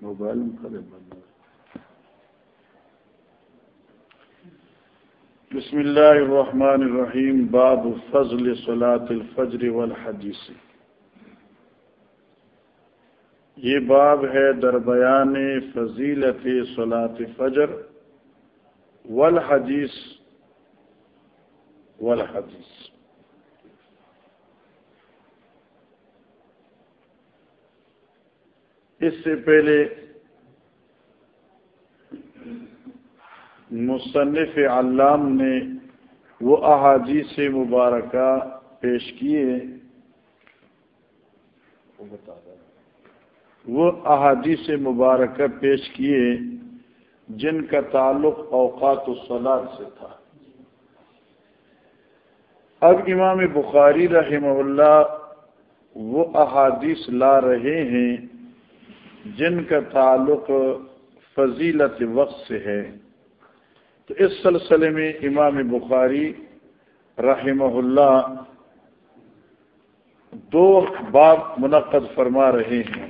Mobile بسم الله الرحمن الرحيم باب فضل صلاة الفجر والحدیث۔ یہ باب ہے دربیان فضیلت صلاة فجر والحدیث۔ والحدیث۔ اس سے پہلے مصنف علام نے وہ احادیث مبارکہ پیش کیے وہ احادیث مبارکہ پیش کیے جن کا تعلق اوقات الصلاط سے تھا۔ اب امام بخاری رحمہ اللہ وہ احادیث لا رہے ہیں۔ جن کا تعلق فضیلت وقت سے ہے۔ تو اس سلسلے میں امام بخاری رحمہ اللہ دو باب منعقد فرما رہے ہیں۔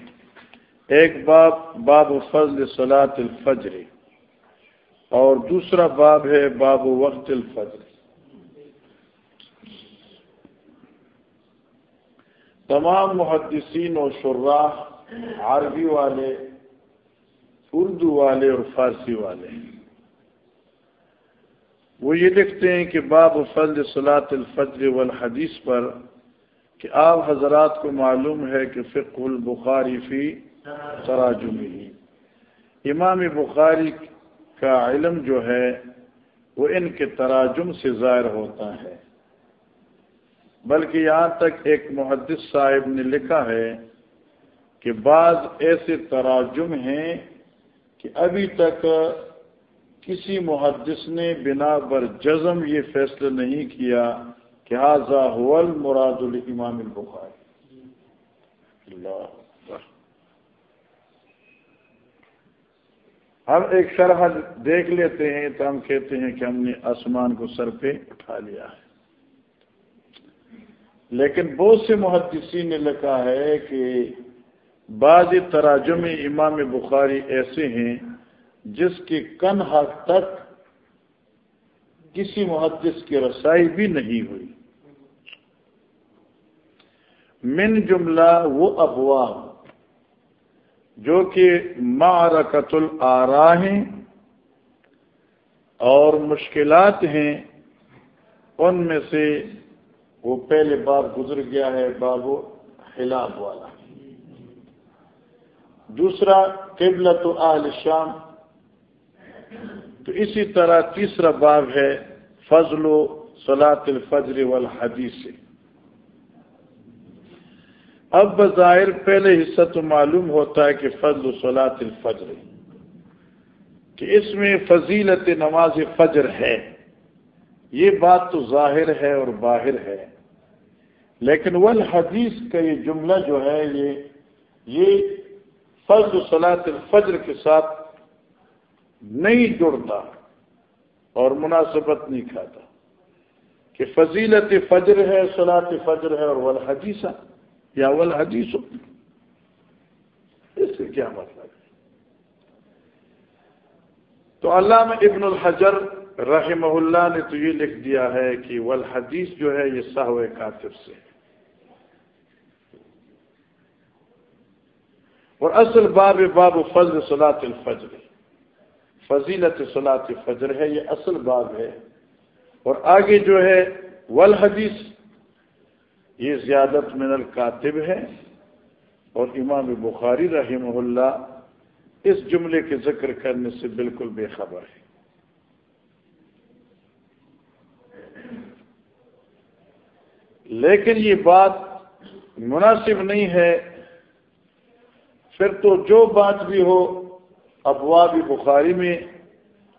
ایک باب باب فضل صلاۃ الفجر، اور دوسرا باب ہے باب وقت الفجر۔ تمام محدثین و شراح عربی والے، اردو والے اور فارسی والے۔ وہ یہ لکھتے ہیں کہ باب فضل صلاۃ الفجر والحدیث پر کہ آپ حضرات کو معلوم ہے کہ فقہ البخاری فی تراجمی ہی امام بخاری کا علم جو ہے، وہ ان کے تراجم سے ظاہر ہوتا ہے۔ بلکہ یہاں تک ایک محدث صاحب نے لکھا ہے کہ بعض ایسے تراجم ہیں کہ ابھی تک کسی محدث نے بنا پر جزم یہ فیصلہ نہیں کیا کہ حاضہ حول مراد الامام البخاری۔ اللہ ہم ایک شرح دیکھ لیتے ہیں تو ہم کہتے ہیں کہ ہم نے آسمان کو سر پہ اٹھا لیا ہے۔ لیکن بہت سے محدثین نے لکھا ہے کہ بعض تراجم امام بخاری ایسے ہیں جس کی کن حق تک کسی محدث کی رسائی بھی نہیں ہوئی۔ من جملہ وہ افواہ جو کہ معرکت العرا ہیں اور مشکلات ہیں۔ ان میں سے وہ پہلے باب گزر گیا ہے باب خلاف والا۔ دوسرا قبلت اہل شام۔ تو اسی طرح تیسرا باب ہے فضل و صلاط الفجر والحدیث۔ اب بظاہر پہلے حصہ تو معلوم ہوتا ہے کہ فضل و صلاط الفجر، کہ اس میں فضیلت نماز فجر ہے۔ یہ بات تو ظاہر ہے اور باہر ہے۔ لیکن والحدیث کا یہ جملہ جو ہے، یہ یہ فضل صلاط الفجر کے ساتھ نہیں جڑتا اور مناسبت نہیں کھاتا کہ فضیلت فجر ہے صلاط فجر ہے اور والحدیثہ یا والحدیث۔ اس سے کیا مطلب ہے؟ تو علامہ ابن الحجر رحمہ اللہ نے تو یہ لکھ دیا ہے کہ والحدیث جو ہے، یہ سہو کاتب سے۔ ہے اور اصل باب باب فضل صلاط الفجر فضیلت صلاط فجر ہے، یہ اصل باب ہے۔ اور آگے جو ہے، والحدیث، یہ زیادت من الکاتب ہے۔ اور امام بخاری رحمہ اللہ اس جملے کے ذکر کرنے سے بالکل بے خبر ہے۔ لیکن یہ بات مناسب نہیں ہے۔ پھر تو جو بات بھی ہو ابواب بخاری میں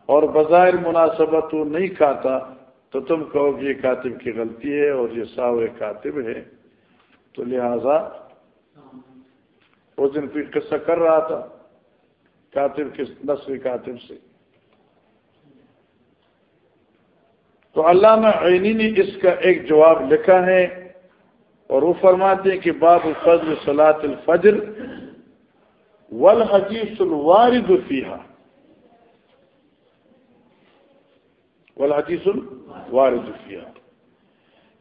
اور بظاہر مناسبت وہ نہیں کھاتا، تو تم کہو کہ یہ کاتب کی غلطی ہے اور یہ ساو کاتب ہے۔ تو لہذا اس دن پھر قصہ کر رہا تھا، کاتب کس نسل کاتب سے۔ تو علامہ عینی نے اس کا ایک جواب لکھا ہے اور وہ فرماتے ہیں کہ باب فضل صلاۃ الفجر والحدیث الوارد فیحا والحدیث الوارد فیحا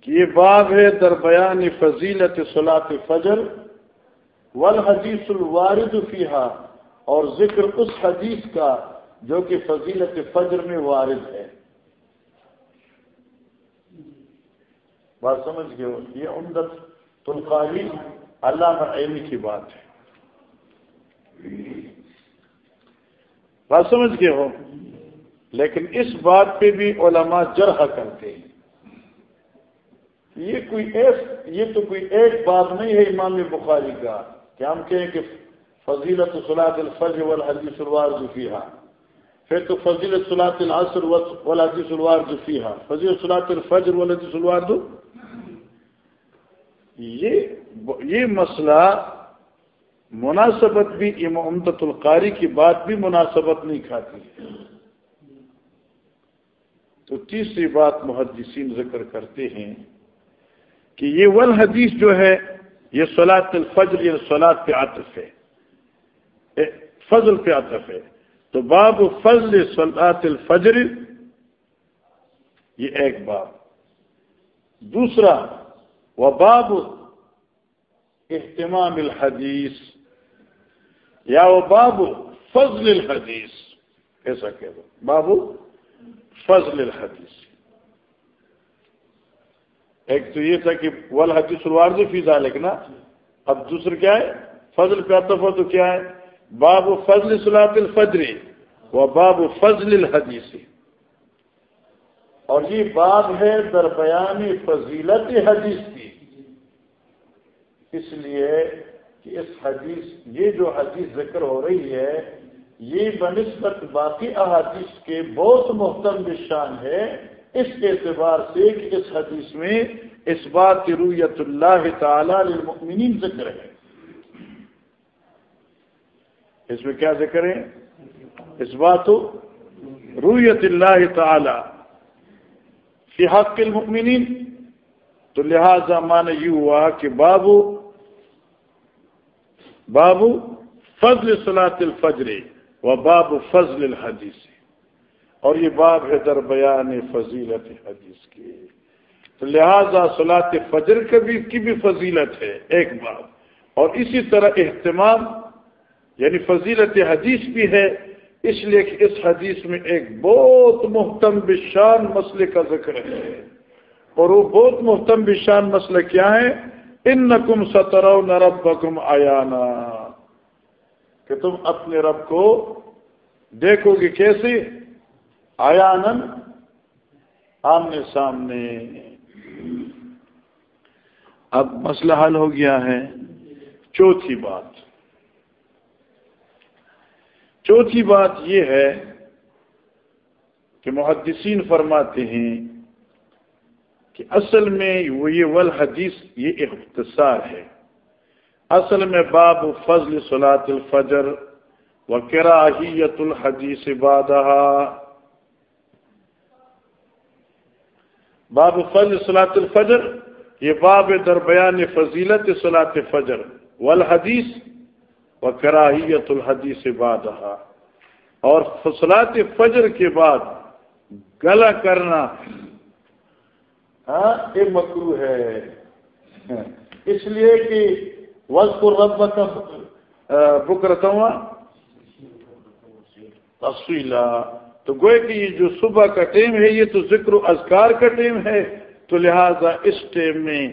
کہ یہ باب ہے در بیان فضیلت صلاۃ فجر والحدیث الوارد فیحا اور ذکر اس حدیث کا جو کہ فضیلت فجر میں وارد ہے۔ بات سمجھ گئے ہو؟ یہ عمدت تلقاری اللہ علمی کی بات ہے۔ بات سمجھ گئے ہو؟ لیکن اس بات پہ بھی علماء جرح کرتے ہیں۔ یہ کوئی ایس، یہ تو کوئی ایک بات نہیں ہے امام بخاری کا، کہ ہم کہیں کہ فضیلت صلاح الفجر والحدیث الوار جفیہ پھر تو فضیلت صلاح العصر والحدیث الوار جفیہ فضیلت صلاح الفجر والحدیث الوار دو یہ یہ مسئلہ مناسبت بھی امامت القاری کی بات بھی مناسبت نہیں کھاتی تو تیسری بات محدثین ذکر کرتے ہیں کہ یہ ول حدیث جو ہے، یہ سولاد الفجر، یہ سولاد پہ عاطف ہے۔ فضل پہ عاطف ہے۔ تو باب فضل سولاد الفجر، یہ ایک باب۔ دوسرا وہ باب اہتمام الحدیث۔ یا وہ باب فضل الحدیث ایسا کہہ دو بابو فضل الحدیث۔ ایک تو یہ تھا کہ ول حدیث الوارد فیضا لکھنا اب دوسرا کیا ہے؟ فضل ہو تو کیا ہے؟ باب فضل صلاح الفجر و باب فضل الحدیث۔ اور یہ باب ہے درمیان فضیلت حدیث کی۔ اس لیے کہ اس حدیث یہ جو حدیث ذکر ہو رہی ہے، یہ بنسبت باقی احادیث کے بہت محتم شان ہے۔ اس اعتبار سے کہ اس حدیث میں اس بات کی رویت اللہ تعالی للمؤمنین ذکر ہے۔ اس میں کیا ذکر ہے؟ اس بات رویت اللہ تعالی فی حق المؤمنین۔ تو لہذا مانا یہ ہوا کہ بابو بابو فضل صلاح الفجر و باب فضل الحدیث. اور یہ باب ہے در بیان فضیلت حدیث کی. تو لہذا صلاح فجر کبھی کی بھی فضیلت ہے، ایک بات اور اسی طرح اہتمام یعنی فضیلت حدیث بھی ہے، اس لیے کہ اس حدیث میں ایک بہت محتم بشان مسئلے کا ذکر ہے۔ اور وہ بہت محتم بشان مسئلہ کیا ہے ان نقم سترو نرب آیانا کہ تم اپنے رب کو دیکھو گے کیسے؟ آیانن آمنے سامنے۔ اب مسئلہ حل ہو گیا ہے۔ چوتھی بات۔ چوتھی بات یہ ہے کہ محدثین فرماتے ہیں کہ اصل میں وہ یہ ول حدیث یہ اختصار ہے۔ اصل میں باب فضل صلاۃ الفجر و کراہیت الحدیث بادہ باب فضل صلاۃ الفجر، یہ باب در بیان فضیلت صلاۃ فجر والحدیث و کراہیت الحدیث بادہ اور فصلات فجر کے بعد گلا کرنا ہاں یہ مکرو ہے۔ اس لیے کہ وز رب کا بکرتا ہوا تفصیلہ تو گوئے کہ یہ جو صبح کا ٹائم ہے، یہ تو ذکر و اذکار کا ٹائم ہے۔ تو لہذا اس ٹائم میں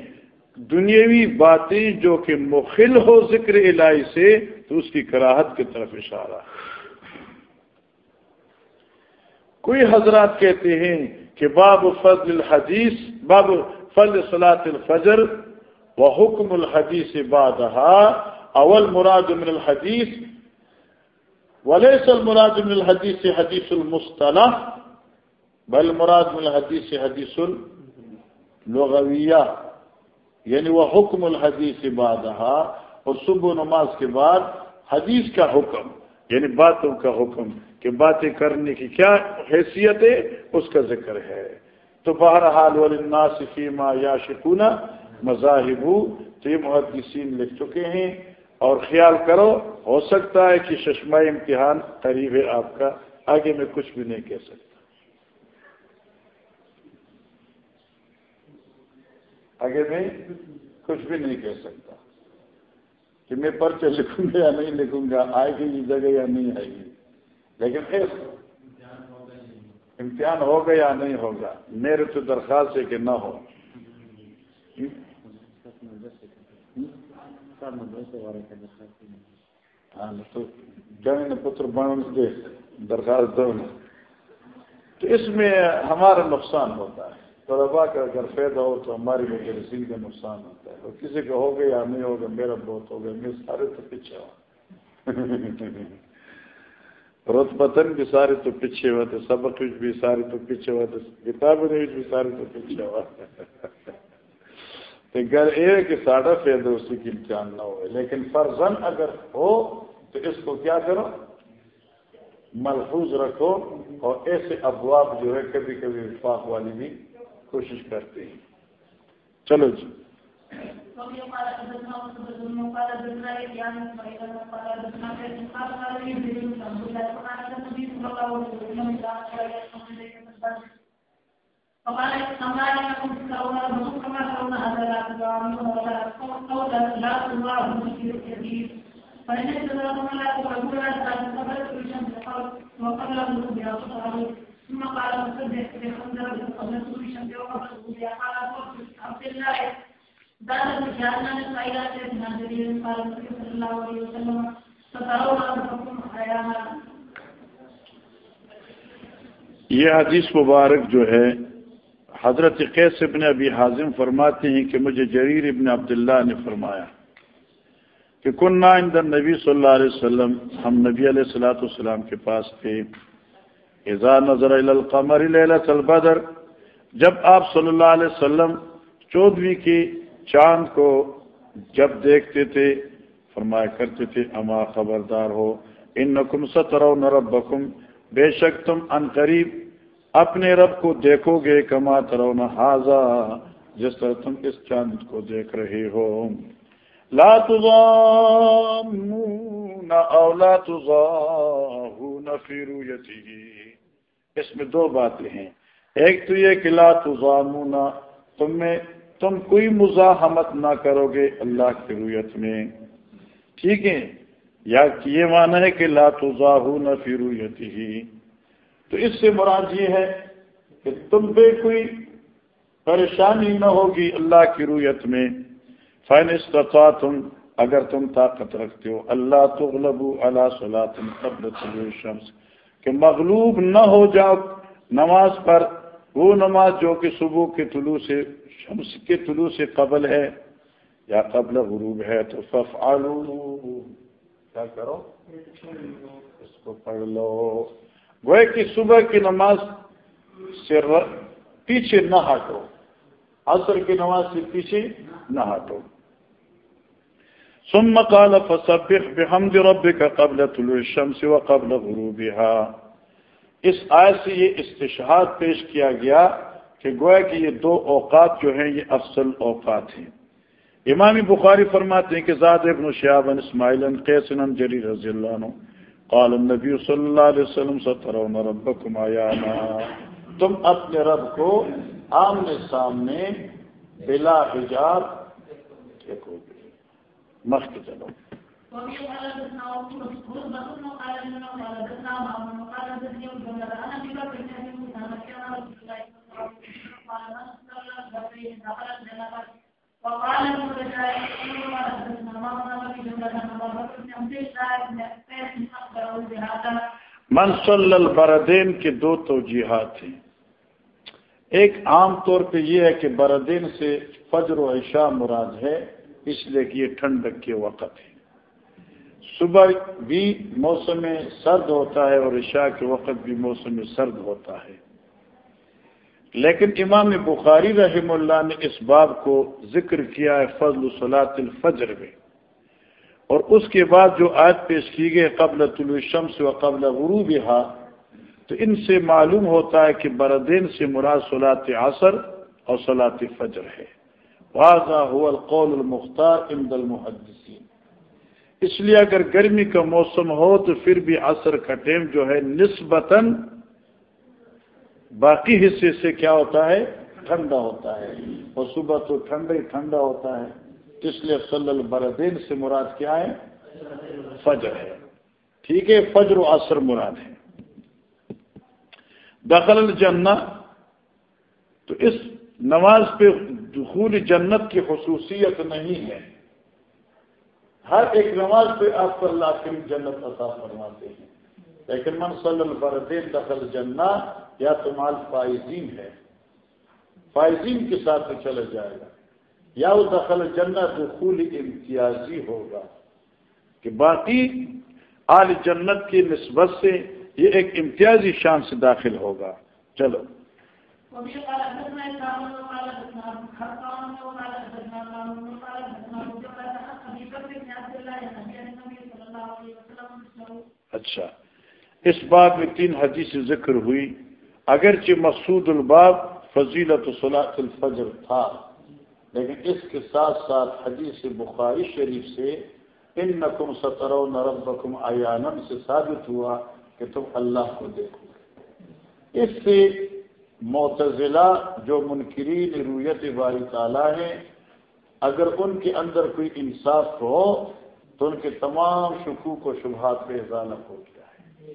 دنیاوی باتیں جو کہ مخل ہو ذکر الہی سے، تو اس کی کراہت کی طرف اشارہ۔ کوئی حضرات کہتے ہیں کہ باب فضل الحدیث، باب فضل صلاح الفجر و حکم الحدیث بادہ اول مراد من الحدیث وليس المراد من الحديث حديث المصطلح، بل المراد من الحديث حديث اللغوية یعنی وہ حکم الحدیث بعدها اور صبح نماز کے بعد حدیث کا حکم۔ یعنی باتوں کا حکم کہ باتیں کرنے کی کیا حیثیت ہے، اس کا ذکر ہے۔ تو بہرحال والناس فیما یا شکونا مذاہب، تو یہ محدثین لکھ چکے ہیں۔ اور خیال کرو، ہو سکتا ہے کہ چشمہ امتحان قریب ہے آپ کا، آگے میں کچھ بھی نہیں کہہ سکتا۔ آگے میں کچھ بھی نہیں کہہ سکتا۔ کہ میں پرچے لکھوں گا یا نہیں لکھوں گا، آئے گی یہ جگہ یا نہیں آئے گی۔ لیکن پھر امتحان ہوگا یا نہیں ہوگا، میرے تو درخواست ہے کہ نہ ہو۔ ہاں تو پتر بن دے درخواست دو تو اس میں ہمارا نقصان ہوتا ہے۔ طلبا کا اگر فائدہ ہو تو ہماری وجہ کا نقصان ہوتا ہے۔ اور کسی کا ہوگا یا نہیں ہوگا، میرا بہت ہوگا میں سارے تو پیچھے ہوا روت پتن بھی سارے تو پیچھے ہوا تھے سبق بھی سارے تو پیچھے ہوا تھے کتابیں بھی سارے تو پیچھے ہوا تو گھر یہ کہ ساڑھا فائدہ اسی کی امتحان نہ ہوئے۔ لیکن فرزن اگر ہو تو اس کو کیا کرو؟ محفوظ رکھو۔ اور ایسے ابواب جو ہے، کبھی کبھی وفاق والی بھی کوشش کرتے ہیں۔ چلو جی۔ ثم قال مصدق بخمسة قبل طول الشمس وقبل غروبها قال عبد الله ذات جعلنا للخيرات من جرير قال النبي صلى الله عليه وسلم فترون ربكم حيانا. یہ حدیث مبارک جو ہے، حضرت قیس ابن ابی حازم فرماتے ہیں کہ مجھے جریر ابن عبداللہ نے فرمایا کہ کنہ اندر نبی صلی اللہ علیہ وسلم، ہم نبی علیہ السلاۃ والسلام کے پاس تھے۔ اذا نظر القمر لیلت البدر، جب آپ صلی اللہ علیہ وسلم چودویں کی چاند کو جب دیکھتے تھے، فرمایا کرتے تھے، اما خبردار ہو ان نقم سترو نربکم بے شک تم ان قریب اپنے رب کو دیکھو گے، کما ترو نہ جس طرح تم اس چاند کو دیکھ رہے ہو۔ لا تضامون او لا تضاہون فی رویتی اس میں دو باتیں ہیں۔ ایک تو یہ کہ لا تزامونا تم میں تم کوئی مزاحمت نہ کرو گے اللہ کی رویت میں۔ ٹھیک ہے؟ یا یہ مانا ہے کہ لا تزاہون فی رویتی ہی تو اس سے مراد یہ ہے کہ تم پہ کوئی پریشانی نہ ہوگی اللہ کی رویت میں۔ فین استطاع تم اگر تم طاقت رکھتے ہو۔ اللہ تغلبو اللہ صلاح قبل طلوع شمس کہ مغلوب نہ ہو جاؤ نماز پر، وہ نماز جو کہ صبح کے طلوع سے، شمس کے طلوع سے قبل ہے یا قبل غروب ہے، تو فف کیا کرو؟ اس کو پڑھ لو۔ وہ کہ صبح کی نماز سے پیچھے نہ ہٹو۔ عصر کی نماز سے پیچھے نہ ہٹو۔ ثم قال فسبح بحمد ربك قبل طلوع الشمس وقبل غروبها۔ اس آیت سے یہ استشہاد پیش کیا گیا کہ گویا کہ یہ دو اوقات جو ہیں، یہ افضل اوقات ہیں۔ امام بخاری فرماتے ہیں کہ زاد ابن شہاب اسماعیل قیسن جری رضی اللہ عنہ قال النبی صلی اللہ علیہ وسلم سترون ربکم آیانا۔ تم اپنے رب کو آمنے سامنے بلا حجاب دیکھو گے۔ مخت چلو۔ منصل البردین کے دو توجیحات ہیں۔ ایک عام طور پہ یہ ہے کہ بردین سے فجر و عشاء مراد ہے۔ اس لیے کہ یہ ٹھنڈک کے وقت ہے۔ صبح بھی موسم سرد ہوتا ہے اور عشاء کے وقت بھی موسم سرد ہوتا ہے۔ لیکن امام بخاری رحم اللہ نے اس باب کو ذکر کیا ہے فضل صلاۃ الفجر میں۔ اور اس کے بعد جو آج پیش کی گئی قبل طلوع شمس و قبل غروب تو ان سے معلوم ہوتا ہے کہ بردین سے مراد صلاط عصر اور صلاط فجر ہے۔ واضح هو القول المختار عند المحدثین اس لیے اگر گرمی کا موسم ہو تو پھر بھی عصر کا ٹائم جو ہے نسبتاً باقی حصے سے کیا ہوتا ہے؟ ٹھنڈا ہوتا ہے۔ اور صبح تو ٹھنڈا ہی ٹھنڈا ہوتا ہے۔ اس لیے صلی البردین سے مراد کیا ہے؟ فجر ہے۔ ٹھیک ہے، فجر و عصر مراد ہے۔ دخل الجنہ، تو اس نماز پہ دخول جنت کی خصوصیت نہیں ہے۔ ہر ایک نماز پہ آپ کو اللہ کے جنت عطا فرماتے ہیں۔ لیکن من صلی البردین دخل جنا یا تو مال فائزین ہے۔ فائزین کے ساتھ چلا جائے گا۔ یا وہ دخل جنت دخول امتیازی ہوگا۔ کہ باقی آل جنت کی نسبت سے یہ ایک امتیازی شان سے داخل ہوگا۔ چلو۔ اچھا۔ اس بات میں تین حدیث ذکر ہوئی۔ اگرچہ مسعود الباب فضیلت صلاح الفجر تھا، لیکن اس کے ساتھ ساتھ حدیث بخاری شریف سے ان نقم سطر و نربکم ایانم سے ثابت ہوا کہ تم اللہ کو دیکھو۔ اس سے معتزلہ جو منکرین رویت باری تعالیٰ ہیں، اگر ان کے اندر کوئی انصاف ہو، تو ان کے تمام شکوک و شبہات پہ ازالہ ہو گیا ہے۔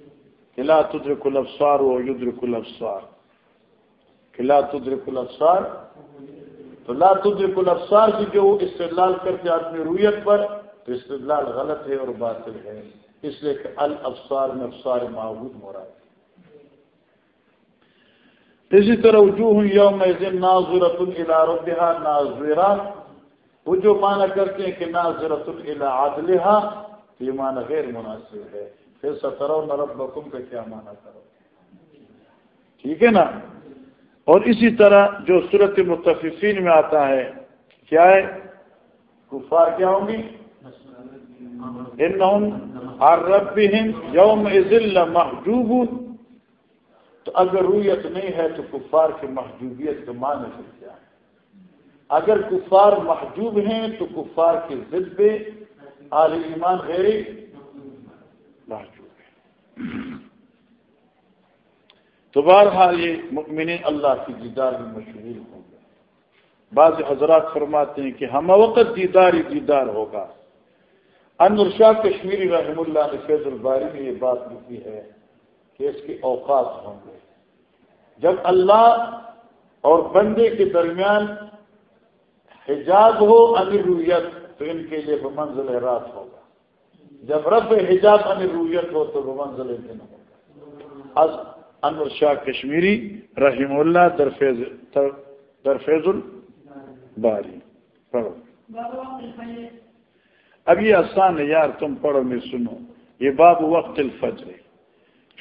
قلعہ تدرک الفسار و یدرک الفسار قلعہ تدرک الفسار تو لا تدرک الفسار کی جو استدلال کرتے آدمی رویت پر، تو استدلال غلط ہے اور باطل ہے۔ اس لیے کہ الفسار میں افسار معبود مراد اسی طرح وجوہ یوم ناظرت الى ناظرہ۔ وہ جو معنی کرتے ہیں کہ ناظرت الى عدلها یہ معنی غیر مناسب ہے۔ پھر سترو نربکم کا کیا معنی کرو ٹھیک ہے نا؟ اور اسی طرح جو صورت متفقین میں آتا ہے، کیا ہے؟ کفار کیا ہوں گی؟ یوم محجوب تو اگر رویت نہیں ہے تو کفار کی محجوبیت کے معنی سے کیا؟ ہے اگر کفار محجوب ہیں تو کفار کے ضد عال ایمان غیر محجوب ہے تو بہرحال یہ مکمن اللہ کی دیدار میں مشہور ہوں گے۔ بعض حضرات فرماتے ہیں کہ ہم وقت دیدار ہی دیدار ہوگا۔ انور شاہ کشمیری رحم اللہ نے فیض الباری میں یہ بات لکھی ہے۔ کہ اس کے اوقات ہوں گے۔ جب اللہ اور بندے کے درمیان حجاب ہو امیر رویت تو ان کے لیے بمنزل رات ہوگا۔ جب رب حجاب امیر رویت ہو، تو بمنزل دن ہوگا۔ از انور شاہ کشمیری رحم اللہ درفیض درفیض الباری۔ پڑھو۔ اب یہ آسان ہے یار، تم پڑھو، میں سنو یہ باب وقت الفجر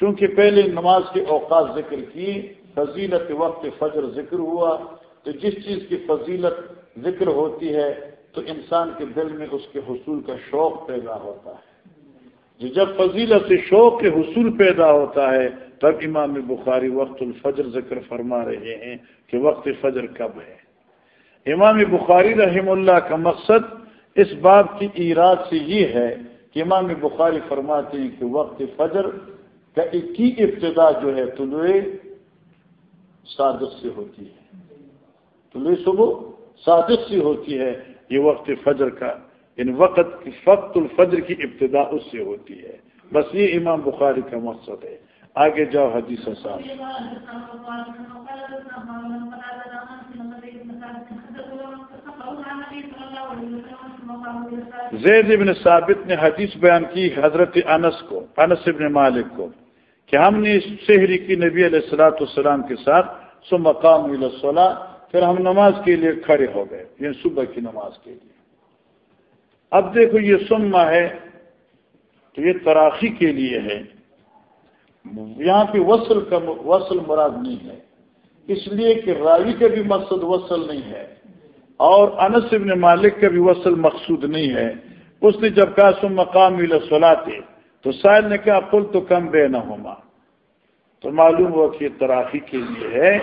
چونکہ پہلے نماز کے اوقات ذکر کی فضیلت وقت فجر ذکر ہوا، تو جس چیز کی فضیلت ذکر ہوتی ہے، تو انسان کے دل میں اس کے حصول کا شوق پیدا ہوتا ہے۔ جب فضیلت شوق کے حصول پیدا ہوتا ہے، تب امام بخاری وقت الفجر ذکر فرما رہے ہیں کہ وقت فجر کب ہے۔ امام بخاری رحم اللہ کا مقصد اس بات کی ایراد سے یہ ہے کہ امام بخاری فرماتے ہیں کہ وقت فجر کا کی ابتدا جو ہے طلوع صادق سے ہوتی ہے طلوع صبح صادق سے ہوتی ہے یہ وقت فجر کا ان وقت فقت الفجر کی ابتدا اس سے ہوتی ہے بس یہ امام بخاری کا مقصد ہے آگے جاؤ حدیث صاحب زید ابن ثابت نے حدیث بیان کی حضرت انس کو، انس ابن مالک کو، کہ ہم نے شہری کی نبی علیہ السلاۃ السلام کے ساتھ سو مقام صلاح پھر ہم نماز کے لیے کھڑے ہو گئے یہ صبح کی نماز کے لیے۔ اب دیکھو یہ سما ہے تو یہ تراخی کے لیے ہے۔ یہاں پہ وصل کا وصل مراد نہیں ہے۔ اس لیے کہ راوی کا بھی مقصد وصل نہیں ہے۔ اور انس ابن مالک کا بھی وصل مقصود نہیں ہے۔ اس نے جب کہا، سم مقام سلاتے تو سائل نے کہا پل تو کم بے نہ ہوما تو معلوم ہوا کہ یہ تراخی کے لیے ہے۔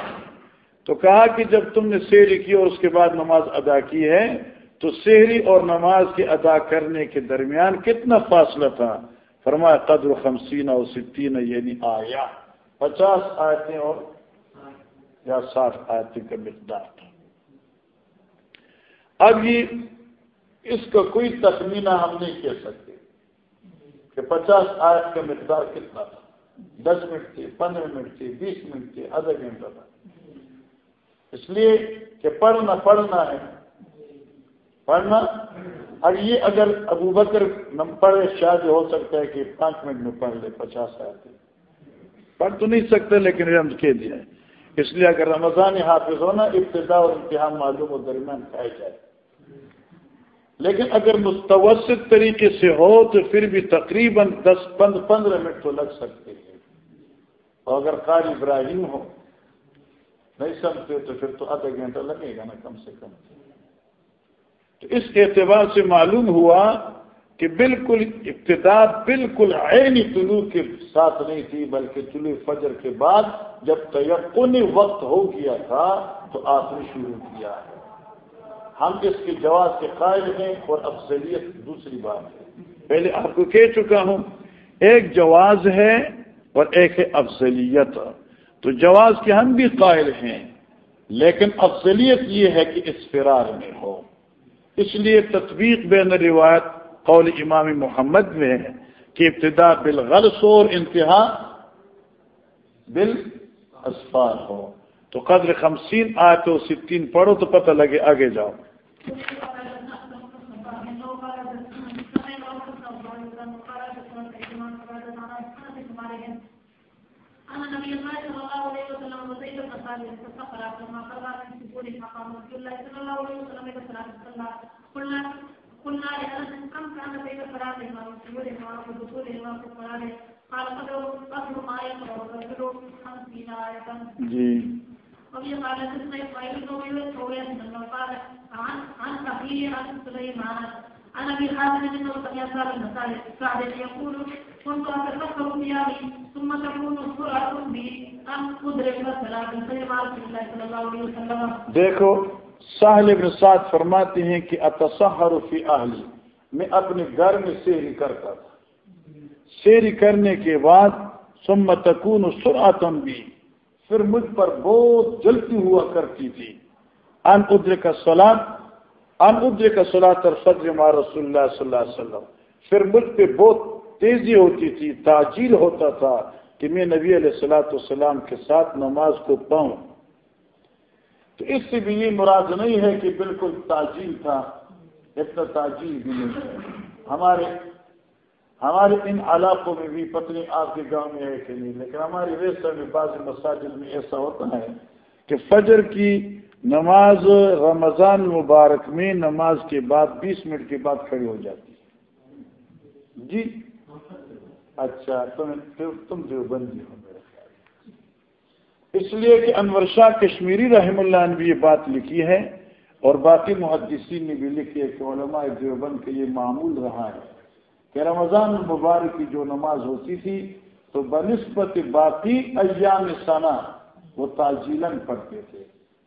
تو کہا کہ جب تم نے سیری کی اور اس کے بعد نماز ادا کی ہے، تو سحری اور نماز کے ادا کرنے کے درمیان کتنا فاصلہ تھا؟ فرمایا، قدر خمسین اور ستین یعنی آیا پچاس آیتیں اور یا ساٹھ آیتیں کا مقدار تھا۔ اب یہ اس کا کوئی تخمینہ ہم نہیں کہہ سکتے کہ پچاس آیت کا مقدار کتنا تھا۔ دس منٹ تھے پندرہ منٹ تھے بیس منٹ تھے آدھا گھنٹہ تھا۔ اس لیے کہ پڑھنا پڑھنا ہے۔ پڑھنا؟ اور یہ اگر ابو بکر پڑھے، شاید ہو سکتا ہے کہ پانچ منٹ میں پڑھ لے، پچاس آتے پڑھ تو نہیں سکتے لیکن رمز کے دیا ہے۔ اس لیے اگر رمضان حافظ ہونا ابتدا اور امتحان معلوم و درمیان کھائے جائے۔ لیکن اگر متوسط طریقے سے ہو تو پھر بھی تقریباً دس پند پندرہ منٹ تو لگ سکتے ہیں۔ اور اگر قاری ابراہیم ہو، نہیں سمجھتے تو پھر تو آدھا گھنٹہ لگے گا نا کم سے کم۔ تو اس اعتبار سے معلوم ہوا کہ بالکل ابتدا بالکل عینی طلوع کے ساتھ نہیں تھی، بلکہ طلوع فجر کے بعد جب تیقنی وقت ہو گیا تھا تو آپ نے شروع کیا ہے۔ ہم اس کے جواز کے قائل ہیں اور افضلیت دوسری بات ہے۔ پہلے آپ کو کہہ چکا ہوں، ایک جواز ہے اور ایک ہے افضلیت۔ تو جواز کے ہم بھی قائل ہیں، لیکن افضلیت یہ ہے کہ اس فرار میں ہو۔ اس لیے تطبیق بین روایت قول امام محمد میں ہے کہ ابتدا بالغلس ہو اور انتہا بال ہو۔ تو قدر خمسین آئے تو ستین پڑھو تو پتہ لگے آگے جاؤ۔ جی۔ وفي قال حدثنا اسماعيل بن عبيد وياس بن قال عن عن اخيه عن سليمان. عن ابي حازم انه سمع سالم سعد يقول كنت اتفكر ثيابي ثم تكون سرعه بي. ادرك صلاه الفجر مع رسول الله صلى الله عليه وسلم. دیکھو ساحل ابن سعد فرماتے ہیں کہ اتصحر فی اہلی، میں اپنے گھر میں سیری کرتا تھا۔ سیری کرنے کے بعد ثم تکون سرعتم بھی پھر مجھ پر بہت جلتی ہوا کرتی تھی۔ ان ادر کا سلاد ان ادر کا سلاد اور فضر مار رسول اللہ صلی اللہ علیہ وسلم۔ پھر مجھ پہ بہت تیزی ہوتی تھی تاجیل ہوتا تھا کہ میں نبی علیہ السلاۃ والسلام کے ساتھ نماز کو پاؤں تو اس سے بھی یہ مراد نہیں ہے کہ بالکل تاجیل تھا، اتنا تاجیل بھی نہیں۔ ہمارے ہمارے ان علاقوں میں بھی پتنی آپ کے گاؤں میں ہے کہ نہیں، لیکن ہماری ریسر میں بعض مساجد میں ایسا ہوتا ہے کہ فجر کی نماز رمضان مبارک میں نماز کے بعد بیس منٹ کے بعد کھڑی ہو جاتی ہے۔ جی؟ اچھا تم تم جو بندی ہو۔ اس لیے کہ انور شاہ کشمیری رحم اللہ نے بھی یہ بات لکھی ہے اور باقی محدثین نے بھی لکھی ہے کہ علماء دیوبند کے یہ معمول رہا ہے کہ رمضان المبارک کی جو نماز ہوتی تھی تو بنسبت باقی ایام ثنا وہ تاجیلن پڑھتے تھے۔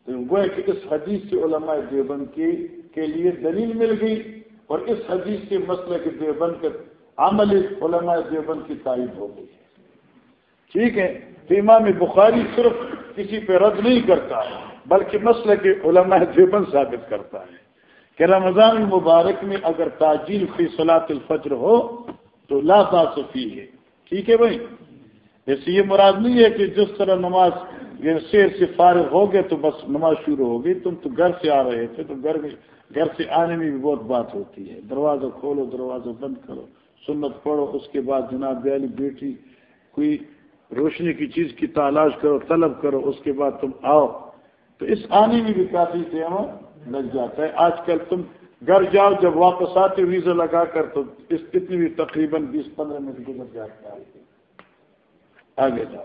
تو وہ کہ اس حدیث سے علماء دیوبند کی کے لیے دلیل مل گئی اور اس حدیث کے مسئلے کے دیوبند کے عمل علماء دیوبند کی تائید ہو گئی۔ ٹھیک ہے۔ تو امام بخاری صرف کسی پہ رد نہیں کرتا، بلکہ مسئلے کے علماء دیوبند ثابت کرتا ہے کہ رمضان المبارک میں اگر تاجیل فی صلاح الفجر ہو تو لا صفی ہے ٹھیک ہے بھائی؟ ایسے یہ مراد نہیں ہے کہ جس طرح نماز شیر سے فارغ ہو گئے تو بس نماز شروع ہو گئی، تم تو گھر سے آ رہے تھے تو گھر میں گھر سے آنے میں بھی بہت بات ہوتی ہے۔ دروازہ کھولو، دروازہ بند کرو، سنت پڑھو، اس کے بعد جناب بیالی بیٹی کوئی روشنی کی چیز کی تلاش کرو، طلب کرو، اس کے بعد تم آؤ۔ تو اس آنے میں بھی کافی ٹائم لگ جاتا ہے۔ آج کل تم گھر جاؤ، جب واپس آتے ویزا لگا کر تو اس کتنی بھی تقریباً بیس پندرہ منٹ گزر جاتا ہے۔ آگے جاؤ۔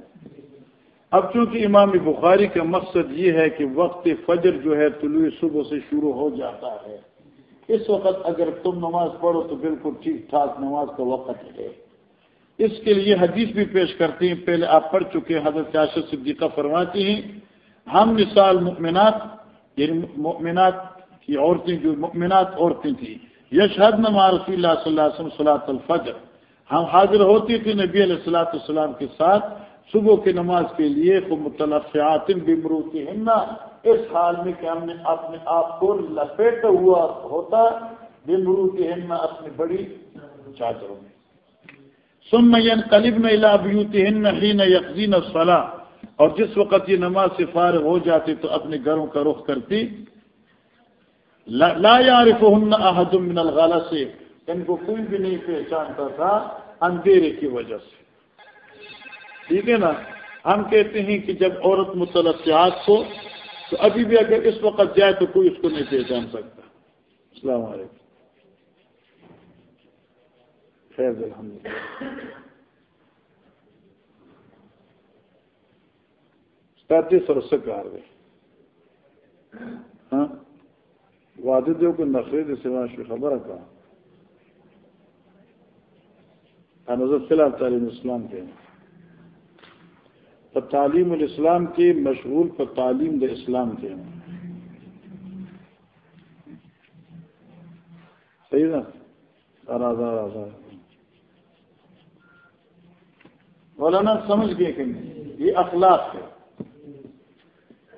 اب چونکہ امام بخاری کا مقصد یہ ہے کہ وقت فجر جو ہے طلوع صبح سے شروع ہو جاتا ہے۔ اس وقت اگر تم نماز پڑھو تو بالکل ٹھیک ٹھاک نماز کا وقت ہے۔ اس کے لیے حدیث بھی پیش کرتے ہیں۔ پہلے آپ پڑھ چکے حضرت عاشر صدیقہ فرماتی ہیں، ہم مثال مؤمنات یعنی مؤمنات کی عورتیں جو مؤمنات عورتیں تھیں یشحد نما رسول اللہ صلی اللہ علیہ وسلم صلاح الفجر۔ ہم حاضر ہوتی تھی نبی علیہ السلاۃ السلام کے ساتھ۔ صبح کی نماز کے لیے مطلفات بمروتی ہننا اس حال میں کہ ہم نے اپنے آپ کو لپیٹ ہوا ہوتا بمروتی ہننا اپنی بڑی چادروں میں۔ سم قلب میں الابیوتی ہن ہین یقین اور جس وقت یہ نماز سے فارغ ہو جاتی تو اپنے گھروں کا رخ کرتی۔ لا يعرفهن احد من الغالہ سے ان کو کوئی بھی نہیں پہچانتا تھا اندھیرے کی وجہ سے۔ ٹھیک ہے نا؟ ہم کہتے ہیں کہ جب عورت متلسیات ہو، تو ابھی بھی اگر اس وقت جائے تو کوئی اس کو نہیں پہچان سکتا۔ السلام علیکم۔ فیض الحمد پینتیس اور سکار گئے ہاں؟ واضح دیو کو نقرے سے خبر ہے۔ کہاں نظر فی الحال تعلیم اسلام کے پر تعلیم الاسلام کے مشغول پر تعلیم د اسلام کے صحیح نا آزاد آزاد مولانا سمجھ گئے کہ یہ اخلاق ہے.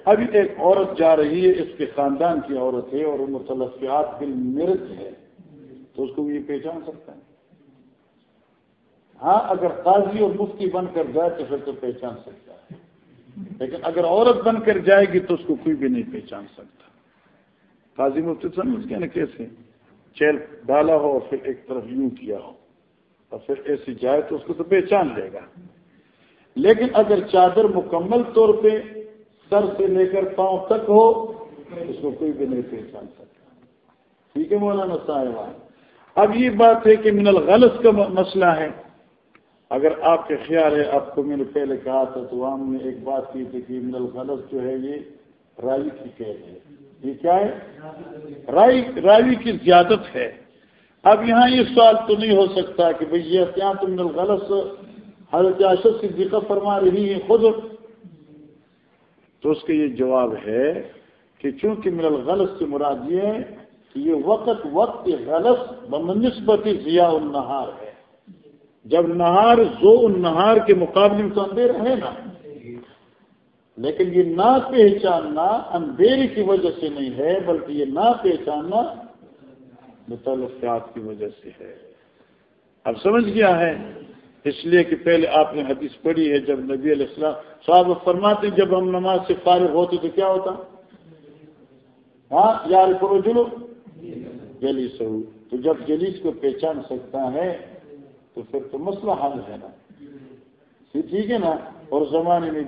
ابھی ایک عورت جا رہی ہے، اس کے خاندان کی عورت ہے اور متلفیات بل مرد ہے، تو اس کو یہ پہچان سکتا ہے؟ ہاں اگر قاضی اور مفتی بن کر جائے تو پھر تو پہچان سکتا ہے۔ لیکن اگر عورت بن کر جائے گی تو اس کو کوئی بھی نہیں پہچان سکتا۔ قاضی مفتی سمجھ گیا نا کیسے؟ چیل ڈالا ہو اور پھر ایک طرف یوں کیا ہو۔ اور پھر ایسی جائے تو اس کو تو پہچان لے گا۔ لیکن اگر چادر مکمل طور پہ سر سے لے کر پاؤں تک ہو، اس کو کوئی بھی نہیں پہچان سکتا۔ ٹھیک ہے مولانا صاحب؟ اب یہ بات ہے کہ من الغلط کا مسئلہ ہے۔ اگر آپ کے خیال ہے آپ کو میں نے پہلے کہا تھا تو ہم نے ایک بات کی تھی کہ من الغلط جو ہے یہ راوی کی کہہ ہے۔ یہ کیا ہے؟ راوی راوی کی زیادت ہے۔ اب یہاں یہ سوال تو نہیں ہو سکتا کہ بھئی یہ کیا تو من الغلط حضرت عاشق کی ذکر فرما رہی ہے خود؟ تو اس کا یہ جواب ہے کہ چونکہ من الغلط سے مراد یہ ہے کہ یہ وقت وقت غلط بنسبت ضیاء النہار ہے۔ جب نہار زو النہار کے مقابلے میں تو اندھیرا ہے نا۔ لیکن یہ نہ پہچاننا اندھیرے کی وجہ سے نہیں ہے، بلکہ یہ نہ پہچاننا متعلقات کی وجہ سے ہے۔ اب سمجھ گیا ہے؟ اس لیے کہ پہلے آپ نے حدیث پڑھی ہے، جب نبی علیہ السلام صاحب فرماتے جب ہم نماز سے فارغ ہوتے تو کیا ہوتا؟ ہاں یار کرو جلو جلیس ہو تو جب جلیس کو پہچان سکتا ہے تو پھر تو مسئلہ حل ہے نا۔ جی، ٹھیک ہے نا؟ اور زمانے میں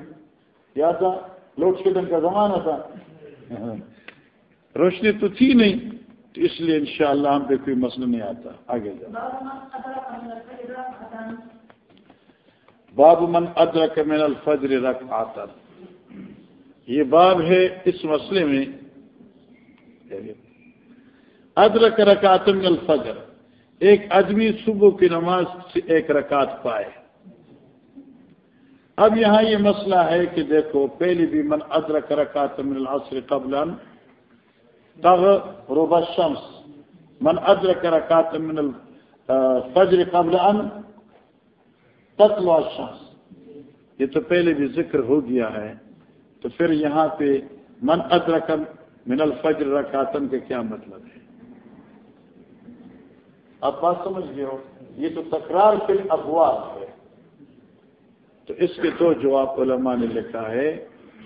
کیا تھا لوڈ شیڈنگ کا زمانہ تھا۔ روشنی تو تھی نہیں، تو اس لیے انشاءاللہ ہم پہ کوئی مسئلہ نہیں آتا۔ آگے جا باب من ادرک من الفجر رکھ آتا یہ باب ہے اس مسئلے میں۔ ادرک رکعت من الفجر۔ ایک آدمی صبح کی نماز سے ایک رکعت پائے۔ اب یہاں یہ مسئلہ ہے کہ دیکھو، پہلی بھی من ادرک رکعت من العصر قبل ان تغ روب الشمس۔ من ادرک رکعت من الفجر قبل ان تطلع الشمس۔ یہ تو پہلے بھی ذکر ہو گیا ہے۔ تو پھر یہاں پہ من ادرک من الفجر رکاتن کا کیا مطلب ہے؟ آپ بات سمجھ گئے ہو یہ تو تکرار پھر افواہ ہے تو اس کے دو جواب علماء نے لکھا ہے۔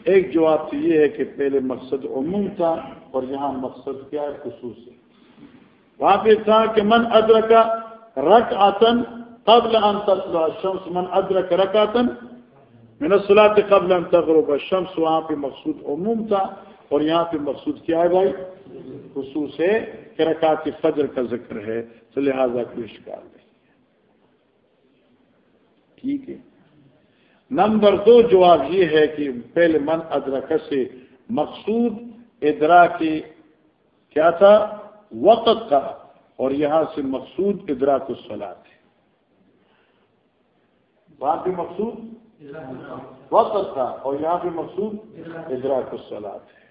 ایک جواب تو یہ ہے کہ پہلے مقصد عموم تھا اور یہاں مقصد کیا ہے؟ خصوص ہے وہاں پہ تھا کہ من ادرک رک آتن قبل ان تطلع الشمس، من ادرک رک آتن من الصلاة قبل ان تغرب الشمس، وہاں پہ مقصود عموم تھا اور یہاں پہ مقصود کیا ہے بھائی؟ خصوص ہے کہ رکعت فجر کا ذکر ہے، تو لہٰذا کوئی شکار نہیں ٹھیک ہے۔ نمبر دو جواب یہ ہے کہ پہلے من ادرک سے مقصود ادرا کی کیا تھا؟ وقت کا، اور یہاں سے مقصود ادرا کو سلاد ہے۔ وہاں بھی مقصود؟ وقت تھا اور یہاں بھی مقصود ادرا کو سلاد ہے۔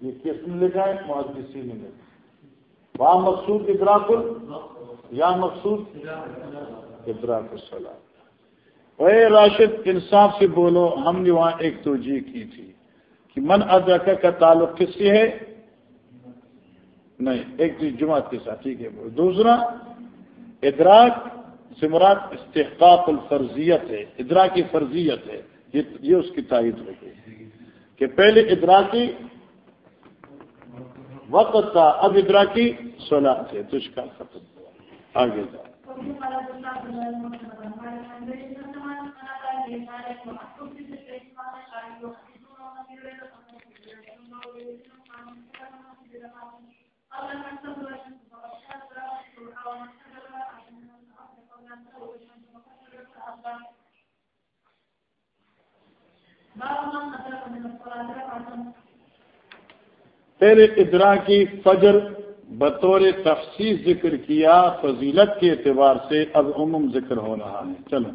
یہ کس نے لکھا ہے؟ محدثی نے لکھا وہاں مقصود ادراک یا مقصود؟ ادراک السلام اے راشد، انصاف سے بولو، ہم نے وہاں ایک توجہ کی تھی کہ من ادرک کا تعلق کس سے ہے؟ نہیں، ایک چیز جماعت کے ساتھ ٹھیک ہے دوسرا، ادراک سے مراد استحقاق الفرضیت ہے ادراکی فرضیت ہے، یہ اس کی تائید ہو گئی کہ پہلے ادراکی وقت تھا اب ادرا کی سولہ سے دشکار ختم ہوا۔ آگے جا۔ من پہلے ادرا کی فجر بطور تفصیل ذکر کیا، فضیلت کے اعتبار سے اب عموم ذکر ہو رہا ہے۔ چلو۔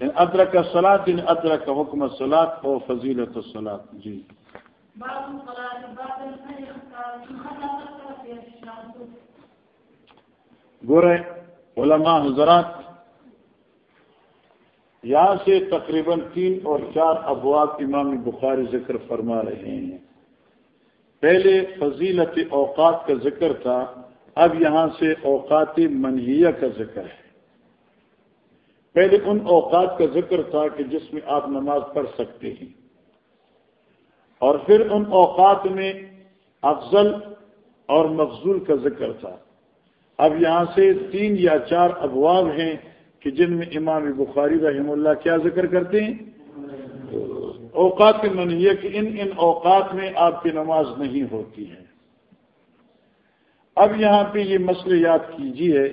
یعنی ادرک سلاد ان یعنی ادرک حکم سلاد اور فضیلت سلاد جی۔ گورے علماء حضرات، یہاں سے تقریباً تین اور چار ابواب امام بخاری ذکر فرما رہے ہیں۔ پہلے فضیلت اوقات کا ذکر تھا، اب یہاں سے اوقات منہیا کا ذکر ہے۔ پہلے ان اوقات کا ذکر تھا کہ جس میں آپ نماز پڑھ سکتے ہیں۔ اور پھر ان اوقات میں افضل اور مفضول کا ذکر تھا۔ اب یہاں سے تین یا چار ابواب ہیں کہ جن میں امام بخاری رحم اللہ کیا ذکر کرتے ہیں؟ اوقات منہیہ کہ ان ان اوقات میں آپ کی نماز نہیں ہوتی ہے۔ اب یہاں پہ یہ مسئلہ یاد کیجیے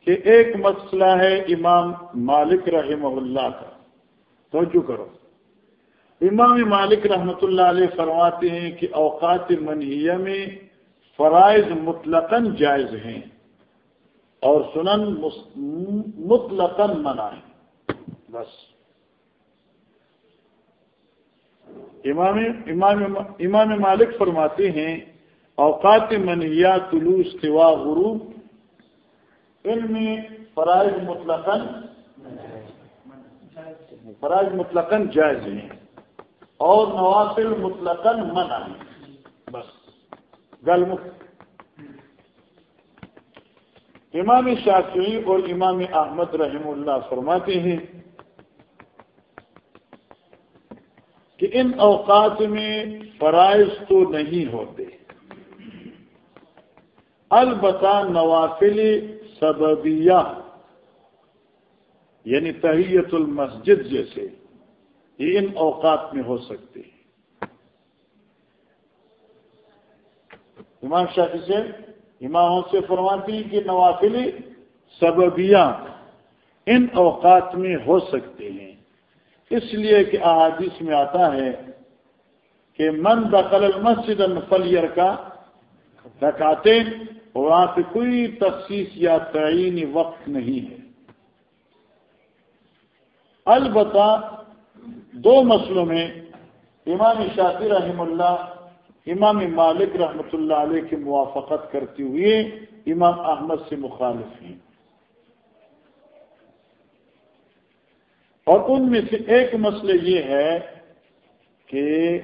کہ ایک مسئلہ ہے امام مالک رحمہ اللہ کا۔ توجہ کرو۔ امام مالک رحمۃ اللہ علیہ فرماتے ہیں کہ اوقات منہیہ میں فرائض مطلقاً جائز ہیں اور سنن مطلقاً منع ہے بس۔ امام امام امام مالک فرماتے ہیں، اوقات منیا طلوع استوا غروب۔ ان میں فرائض مطلقاً فرائض مطلقاً جائز ہیں اور نوافل مطلقاً منع ہیں۔ گل امام شافعی اور امام احمد رحم اللہ فرماتے ہیں کہ ان اوقات میں فرائض تو نہیں ہوتے۔ البتہ نوافل سببیہ یعنی تحیت المسجد جیسے، یہ ان اوقات میں ہو سکتے ہیں۔ امام شافی سے اماموں سے فرماتی کہ نوافلی سببیاں ان اوقات میں ہو سکتے ہیں۔ اس لیے کہ احادیث میں آتا ہے کہ من دخل المسجد الفلیر کا رکاتے وہاں پہ کوئی تخصیص یا تعینی وقت نہیں ہے۔ البتہ دو مسئلوں میں امام شافی رحم اللہ امام مالک رحمۃ اللہ علیہ کی موافقت کرتے ہوئے امام احمد سے مخالف ہیں۔ اور ان میں سے ایک مسئلہ یہ ہے کہ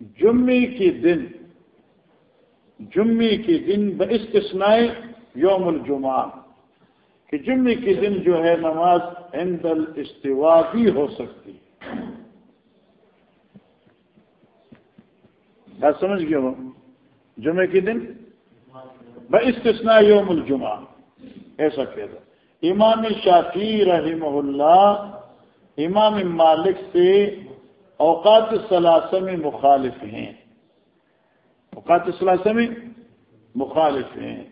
جمعے کے دن، جمعے کے دن باستثناء یوم الجمعہ، کہ جمعے کے دن جو ہے نماز عند الاستوا بھی ہو سکتی۔ بات سمجھ گئے ہو جمعے کے دن باستثناء یوم الجمعہ ایسا کہہ دو امام شافی رحمہ اللہ امام مالک سے اوقات ثلاثہ میں مخالف ہیں اوقات ثلاثہ میں مخالف ہیں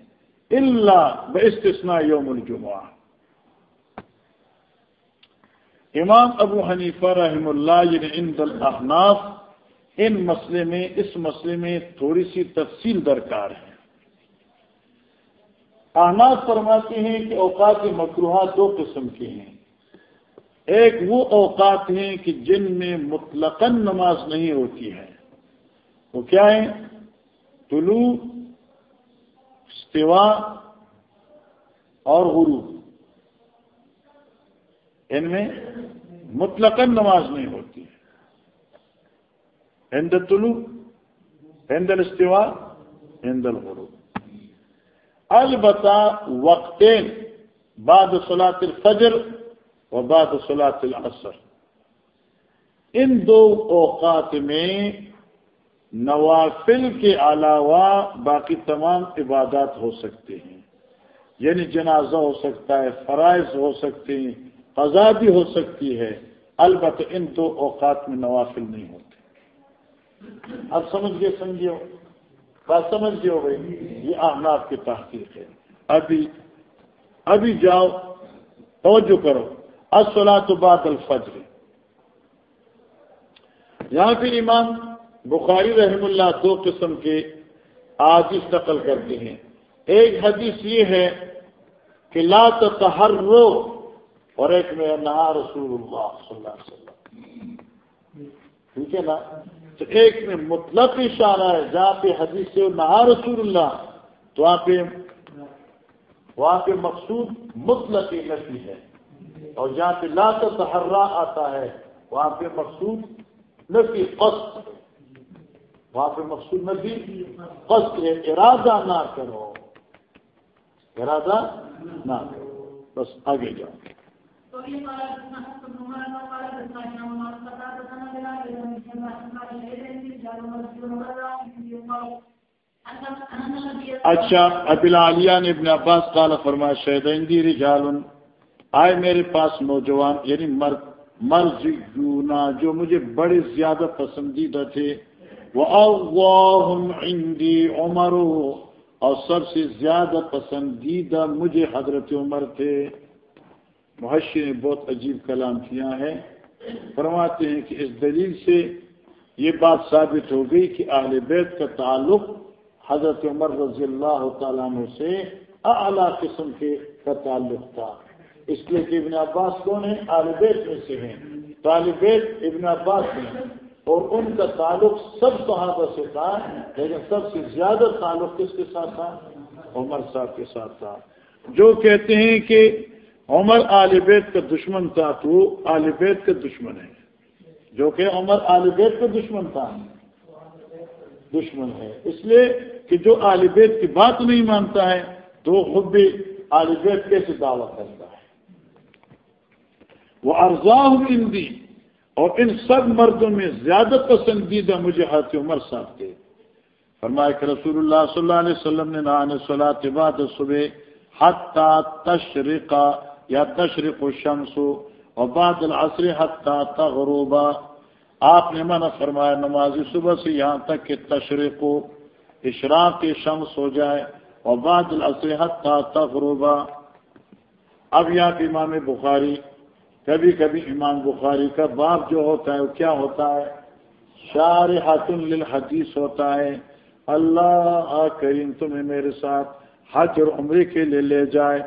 اللہ باستثناء یوم الجمعہ امام ابو حنیفہ رحم اللہ یعنی ان الاحناف ان مسئلے میں، اس مسئلے میں تھوڑی سی تفصیل درکار ہے۔ احناف فرماتے ہیں کہ اوقات مکروہ دو قسم کے ہیں۔ ایک وہ اوقات ہیں کہ جن میں مطلق نماز نہیں ہوتی ہے۔ وہ کیا ہے طلوع استوا اور غروب۔ ان میں مطلق نماز نہیں ہوتی۔ ہند طلوع ہند الاستوا ہند الغروب. البتہ وقتین، بعد صلاة الفجر و بعد صلاة العصر. ان دو اوقات میں نوافل کے علاوہ باقی تمام عبادات ہو سکتے ہیں۔ یعنی جنازہ ہو سکتا ہے، فرائض ہو سکتے ہیں، قضا بھی ہو سکتی ہے۔ البتہ ان دو اوقات میں نوافل نہیں ہوتے۔ اب سمجھ گئے سمجھو بات سمجھ گئے بھائی، یہ احناف کی تحقیق ہے۔ ابھی ابھی جاؤ، توجہ کرو۔ اصلا تو بات الفجر۔ یہاں پھر امام بخاری رحم اللہ دو قسم کے آجز نقل کرتے ہیں۔ ایک حدیث یہ ہے کہ لا تحرو اور ایک میں، نہا رسول اللہ صلی اللہ علیہ وسلم۔ ٹھیک ہے نا؟ تو ایک میں مطلق اشارہ ہے جہاں پہ حدیث سے نہا رسول اللہ۔ تو وہاں پہ وہاں پہ مقصود مطلق نفی ہے۔ اور جہاں پہ لا تحرا آتا ہے وہاں پہ مقصود نفی، قصد۔ وہاں پہ مقصود نبی قصد ارادہ نہ کرو۔ ارادہ نہ کرو۔ بس آگے جاؤ۔ اچھا ابل عالیہ نے ابن عباس کالا فرمایا شہد رجال آئے میرے پاس نوجوان یعنی مرد مرض یونا، جو مجھے بڑے زیادہ پسندیدہ تھے وہ عندي عمر اور سب سے زیادہ پسندیدہ مجھے حضرت عمر تھے۔ محشی نے بہت عجیب کلام کیا ہے فرماتے ہیں کہ اس دلیل سے یہ بات ثابت ہو گئی کہ اہل بیت کا تعلق حضرت عمر رضی اللہ تعالیٰ عنہ سے اعلیٰ قسم کے کا تعلق تھا۔ اس لیے کہ ابن عباس کون ہیں؟ اہل بیت میں سے ہیں۔ طالب ابن عباس ہیں۔ اور ان کا تعلق سب صحابہ سے تھا، لیکن سب سے زیادہ تعلق کس کے ساتھ تھا؟ عمر صاحب کے ساتھ تھا۔ جو کہتے ہیں کہ عمر آل بیت کا دشمن تھا تو آل بیت کا دشمن ہے جو کہ عمر آل بیت کا دشمن تھا۔ دشمن ہے۔ اس لیے کہ جو آل بیت کی بات نہیں مانتا ہے، تو خود بھی آل بیت کیسے دعویٰ کرتا ہے؟ وہ ارزا ہندی اور ان سب مردوں میں زیادہ پسندیدہ مجھے ہاتھ عمر صاحب تھے فرمائے کہ رسول اللہ صلی اللہ علیہ وسلم نے نان صلاح بعد صبح حتہ تشرقہ یا تشرق و شمس اور بعد العصر حتہ تغروبا آپ نے منع فرمایا نماز صبح سے یہاں تک کہ تشریق و اشراق شمس ہو جائے اور بعد العصر حتہ تغروبا اب یہاں پہ امام بخاری، کبھی کبھی امام بخاری کا باپ جو ہوتا ہے وہ کیا ہوتا ہے؟ شار حتم للحدیث ہوتا ہے۔ اللہ کریم تمہیں میرے ساتھ حج اور عمرے کے لیے لے جائے۔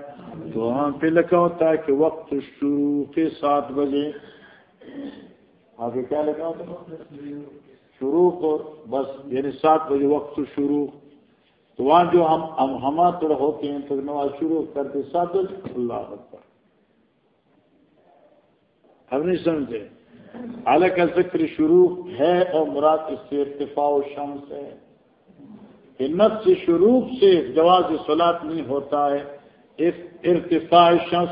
تو وہاں پہ لکھا ہوتا ہے کہ وقت شروع کے سات بجے۔ آگے کیا لکھا ہوتا شروع کو بس یعنی سات بجے وقت شروع۔ تو وہاں جو ہم ہم ہما تھوڑا ہوتے ہیں، تو نماز شروع کرتے سات بجے۔ اللہ حکم ہم نہیں سمجھے۔ حالانکہ ذکر شروع ہے اور مراد اس سے ارتفاع و شمس ہے۔ نفس سے شروع سے جواز سلاد نہیں ہوتا ہے۔ ارتفاع شمس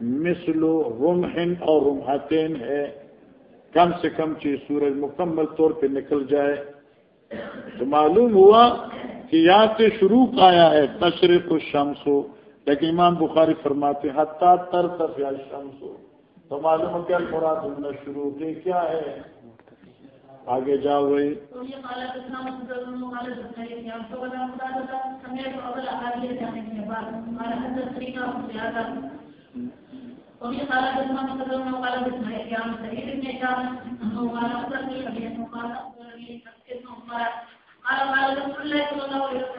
مثل رمحن اور رمحتین ہے۔ کم سے کم چیز سورج مکمل طور پہ نکل جائے۔ تو معلوم ہوا کہ یہاں سے شروع آیا ہے تشریف و شمس ہو لیکن امام بخاری فرماتے حتیٰ تر تر یا شمس ہو تو معلوم ہو کیا مراد ہونا شروع کی کیا ہے؟ آگے جاؤ بھائی وفي قال حدثنا مسدد وقال حدثنا يحيى عن سعيد بن هشام وقال اخبرني ابي قال اخبرني ابن عمر قال قال رسول الله صلى الله عليه وسلم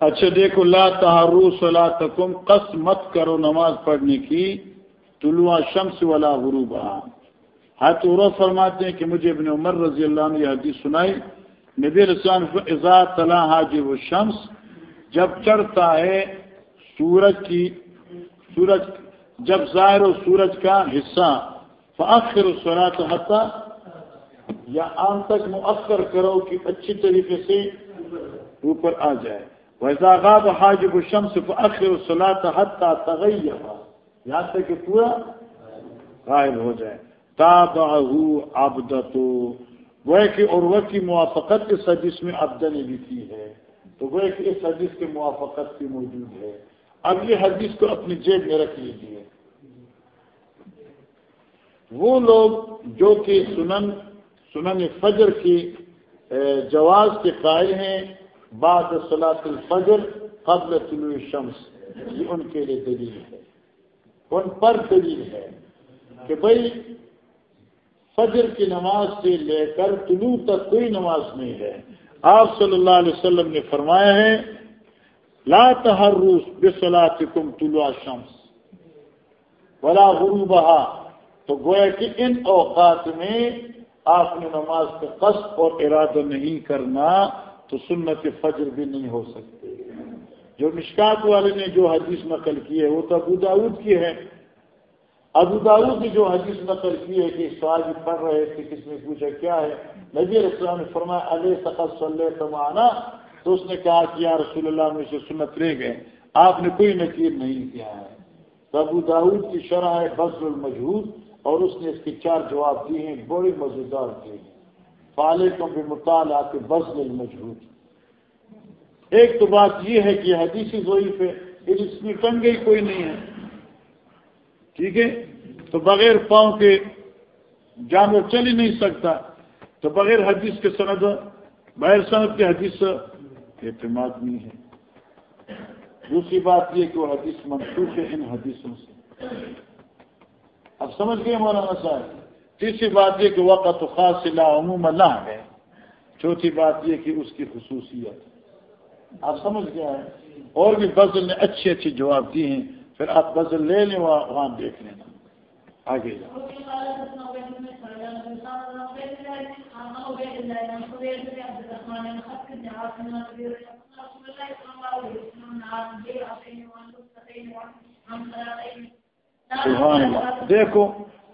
اچھا دیکھو، لا تحرو سلا تکم قس مت کرو نماز پڑھنے کی، طلوع شمس والا غروب ہاتھ عورت فرماتے ہیں کہ مجھے ابن عمر رضی اللہ عنہ یہ حدیث سنائی۔ نبی رسان ازا طلع حاجب و شمس جب چڑھتا ہے سورج کی، سورج جب ظاہر و سورج کا حصہ فاخر سرات حتا یا آن تک مؤخر کرو کہ اچھی طریقے سے اوپر آ جائے۔ ویسا غاب حاجب الشمس فاخر الصلاة حتى تغیر۔ یہاں تک کہ پورا غائب ہو جائے۔ تابعہ عبدتو۔ وہ کہ عروت کی موافقت اس حدیث میں عبدہ نے بھی کی ہے۔ تو وہ کہ اس حدیث کے موافقت بھی موجود ہے۔ اب یہ حدیث کو اپنی جیب میں رکھ لیجیے وہ لوگ جو کہ سنن سنن فجر کی جواز کے قائل ہیں، بعد صلاح الفجر قبل طلوع شمس یہ ان کے لیے دلیل ہے۔ ان پر دلیل ہے کہ بھائی فجر کی نماز سے لے کر طلوع تک کوئی نماز نہیں ہے۔ آپ صلی اللہ علیہ وسلم نے فرمایا ہے، لا تحروس بصلاحکم طلوع شمس ولا غروبہ تو گویا کہ ان اوقات میں آپ نے نماز کا قصد اور ارادہ نہیں کرنا تو سنت فجر بھی نہیں ہو سکتے۔ جو مشکات والے نے جو حدیث نقل کی ہے، وہ تو ابو داود کی ہے۔ ابو داود نے جو حدیث نقل کی ہے کہ سوال پڑھ رہے تھے، کس نے پوچھا کیا ہے؟ نبی السلام نے فرمایا علیہ سقت صلی تمانا تو اس نے کہا کہ یا رسول اللہ میں سے سنت رہ گئے۔ آپ نے کوئی نکیر نہیں کیا ہے۔ ابو داود کی شرح ہے بزر المجہود۔ اور اس نے اس کے چار جواب دیے ہیں بڑی مزیدار دیے ہیں فالے کو بھی مطالعہ کے بزل المجہود ایک تو بات یہ ہے کہ حدیثی ضعیف ہے اس میں ٹنگے کوئی نہیں ہے۔ ٹھیک ہے؟ تو بغیر پاؤں کے جانور چل ہی نہیں سکتا۔ تو بغیر حدیث کے سند، بغیر سند کے حدیث اعتماد نہیں ہے۔ دوسری بات یہ کہ وہ حدیث منسوخ ہے ان حدیثوں سے۔ سمجھ گئے مولانا صاحب؟ تیسری بات یہ کہ وقت خاص لا عموم اللہ ہے، چوتھی بات یہ کہ اس کی خصوصیت۔ آپ سمجھ گیا ہے اور بھی بزل نے اچھے اچھے جواب دیے ہیں، پھر آپ بزل لے لیں، وہاں دیکھ لینا آگے سبحان اللہ۔ دیکھو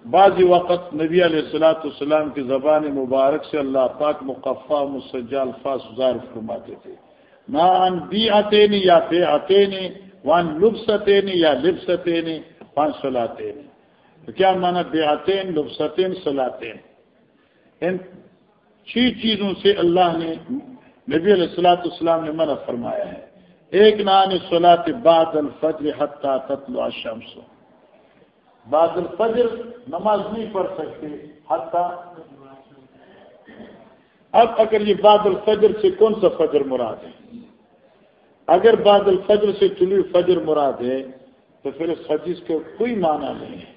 بعض وقت نبی علیہ السلاۃ السلام کی زبان مبارک سے اللہ پاک مقفع مسجا الفاظ ظاہر فرماتے تھے۔ نان بی آتے نہیں یا بے آتے نہیں وان لبستین یا لبستین وان سلاتے تو کیا مانا بے آتے لبستین سلاتے ان چھ چیزوں سے اللہ نے، نبی علیہ السلاۃ السلام نے منع فرمایا ہے۔ ایک نان سلاط بعد الفجر حتہ تتلو الشمس۔ بعد الفجر نماز نہیں پڑھ سکتے، حتیٰ اب اگر یہ بعد الفجر سے کون سا فجر مراد ہے؟ اگر بعد الفجر سے چلی فجر مراد ہے، تو پھر اس حدیث کا کوئی معنی نہیں ہے۔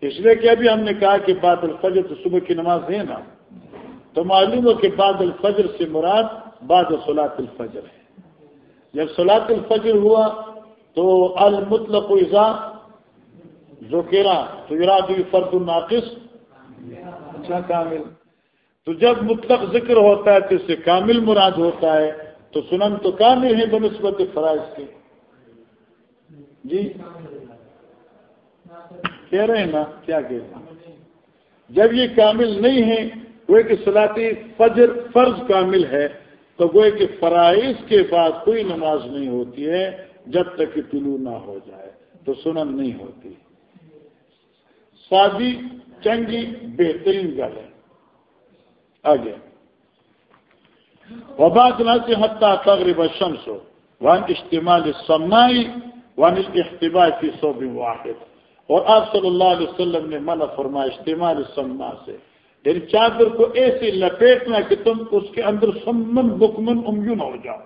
اس لیے کہ ابھی ہم نے کہا کہ بعد الفجر تو صبح کی نماز ہے نا۔ تو معلوم ہو کہ بعد الفجر سے مراد بعد سلاط الفجر ہے۔ جب سلاط الفجر ہوا تو المطلق اضا ذکیرا تو اراد فرد الناقص اچھا کامل. تو جب مطلق ذکر ہوتا ہے تو اس سے کامل مراد ہوتا ہے، تو سنن تو کامل ہے بنسبت فرائض کے۔ جی؟ کہہ رہے ہیں نا، کیا کہہ رہے ہیں؟ جب یہ کامل نہیں ہے وہ کہ سلاتی فجر فرض کامل ہے، تو وہ کہ فرائض کے بعد کوئی نماز نہیں ہوتی ہے، جب تک کہ طلوع نہ ہو جائے، تو سنن نہیں ہوتی۔ سادی، چنگی، بہترین گل ہے۔ آگے۔ وباد نہ سے حتہ تغرب شمس ہو ون استعمال سمائی ون اختبا کی صوبی واحد۔ اور آپ صلی اللہ علیہ وسلم نے منع فرمایا استعمال سما سے۔ یعنی چادر کو ایسے لپیٹنا کہ تم اس کے اندر سمن، بکمن امجن ہو جاؤ۔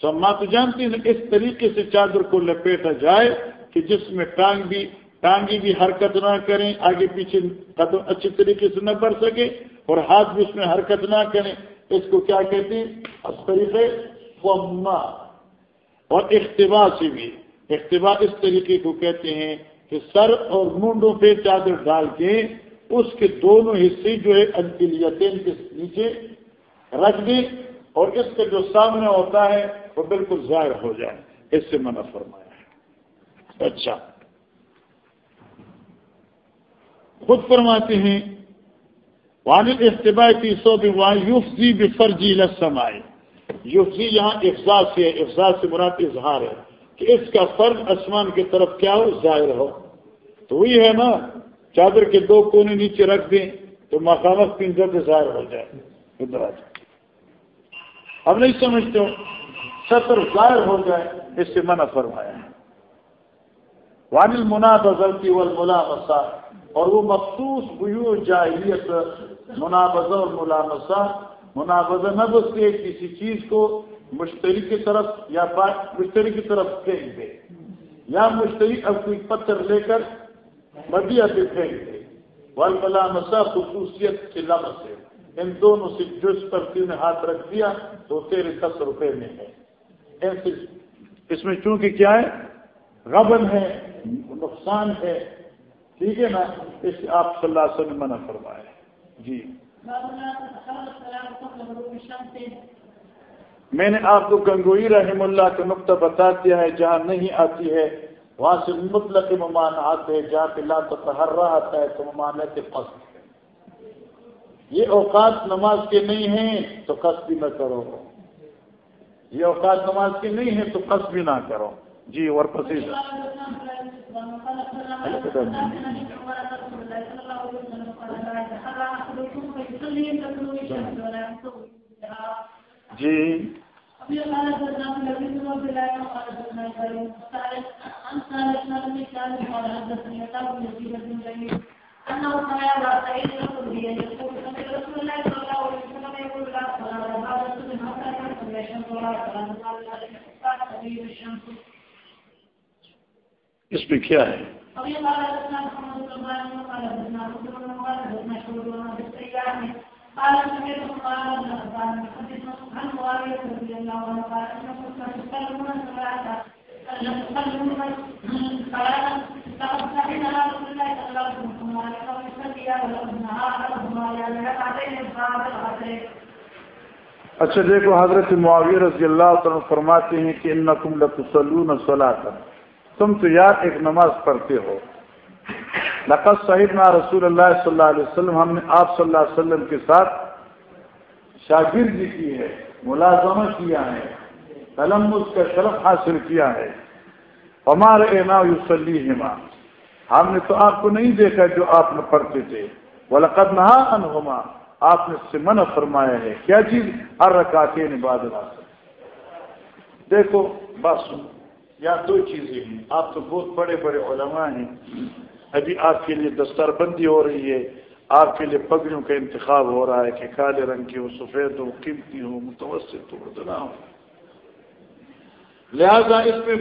سما تو جانتی ہیں، اس طریقے سے چادر کو لپیٹا جائے کہ جس میں ٹانگ بھی ٹانگی بھی حرکت نہ کریں، آگے پیچھے قدم اچھی طریقے سے نہ بڑھ سکے اور ہاتھ بھی اس میں حرکت نہ کریں۔ اس کو کیا کہتے ہیں؟ اس طریقے فما اور اختبا سے بھی۔ اختبا اس طریقے کو کہتے ہیں کہ سر اور مونڈوں پہ چادر ڈال کے اس کے دونوں حصے جو ہے انتلیتین کے نیچے رکھ دیں اور اس کے جو سامنے ہوتا ہے وہ بالکل ظاہر ہو جائے۔ اس سے منع فرمایا ہے۔ اچھا۔ خود فرماتے ہیں والد اجتباع کی سو بھی وہاں یوفزی بھی فرجی لسم آئے یہاں افزا سے افزا سے مراد اظہار ہے کہ اس کا فرض آسمان کی طرف کیا ہو، ظاہر ہو۔ تو وہی ہے نا، چادر کے دو کونے نیچے رکھ دیں تو مقامت پنجر سے ظاہر ہو جائے۔ ادھر آ جائے اب نہیں سمجھتے سطر ظاہر ہو جائے، اس سے منع فرمایا ہے۔ وانل منا بزلتی ول ملا مسا اور وہ مخصوص بیو جاہلیت منابض اور ملامسا منابض نہ بس کے کسی چیز کو مشتری کی طرف یا مشتری کی طرف پھینک دے، یا مشتری اب کوئی پتھر لے کر بدیا سے پھینک دے۔ والملامسا خصوصیت کے لفظ ہے۔ ان دونوں سے جس پر تین ہاتھ رکھ دیا تو تیرے دس روپے میں ہے۔ اس میں چونکہ کیا ہے؟ غبن ہے، نقصان ہے۔ ٹھیک ہے نا اس آپ صلی اللہ علیہ وسلم منع فرمایا جی۔ میں نے آپ کو گنگوئی رحم اللہ کا نقطہ بتا دیا ہے، جہاں نہیں آتی ہے، وہاں سے مطلق ممانعات ہے جہاں پہ لا تحرہ آتا ہے تو ممانعت قصد یہ اوقات نماز کے نہیں ہیں تو قصد بھی نہ کرو۔ یہ اوقات نماز کے نہیں ہیں تو قصد بھی نہ کرو۔ جی اور پسند جی۔ اس میں کیا ہے اچھا دیکھو حضرت معاویر رضی اللہ تعالیٰ فرماتے ہیں کہ ان نقم لسلون صلاح تم تو یار ایک نماز پڑھتے ہو۔ لقت صحیح نا رسول اللہ صلی اللہ علیہ وسلم، ہم نے آپ صلی اللہ علیہ وسلم کے ساتھ شاگردی کی ہے، ملازمہ کیا ہے قلم اس کا شرف حاصل کیا ہے۔ ہمارے نا یوسلی ہما ہم نے تو آپ کو نہیں دیکھا جو آپ نے پڑھتے تھے۔ وہ لقت نہ انہما آپ نے سے منع فرمایا ہے۔ کیا چیز؟ ہر رکاتے نے دیکھو بس یا دو چیزیں ہیں۔ آپ تو بہت بڑے بڑے علماء ہیں۔ ابھی آپ کے لیے دستار بندی ہو رہی ہے۔ آپ کے لیے پگڑیوں کا انتخاب ہو رہا ہے کہ کالے رنگ کی ہو سفید ہو قیمتی ہو متوسط ہو اتنا ہو لہذا اس میں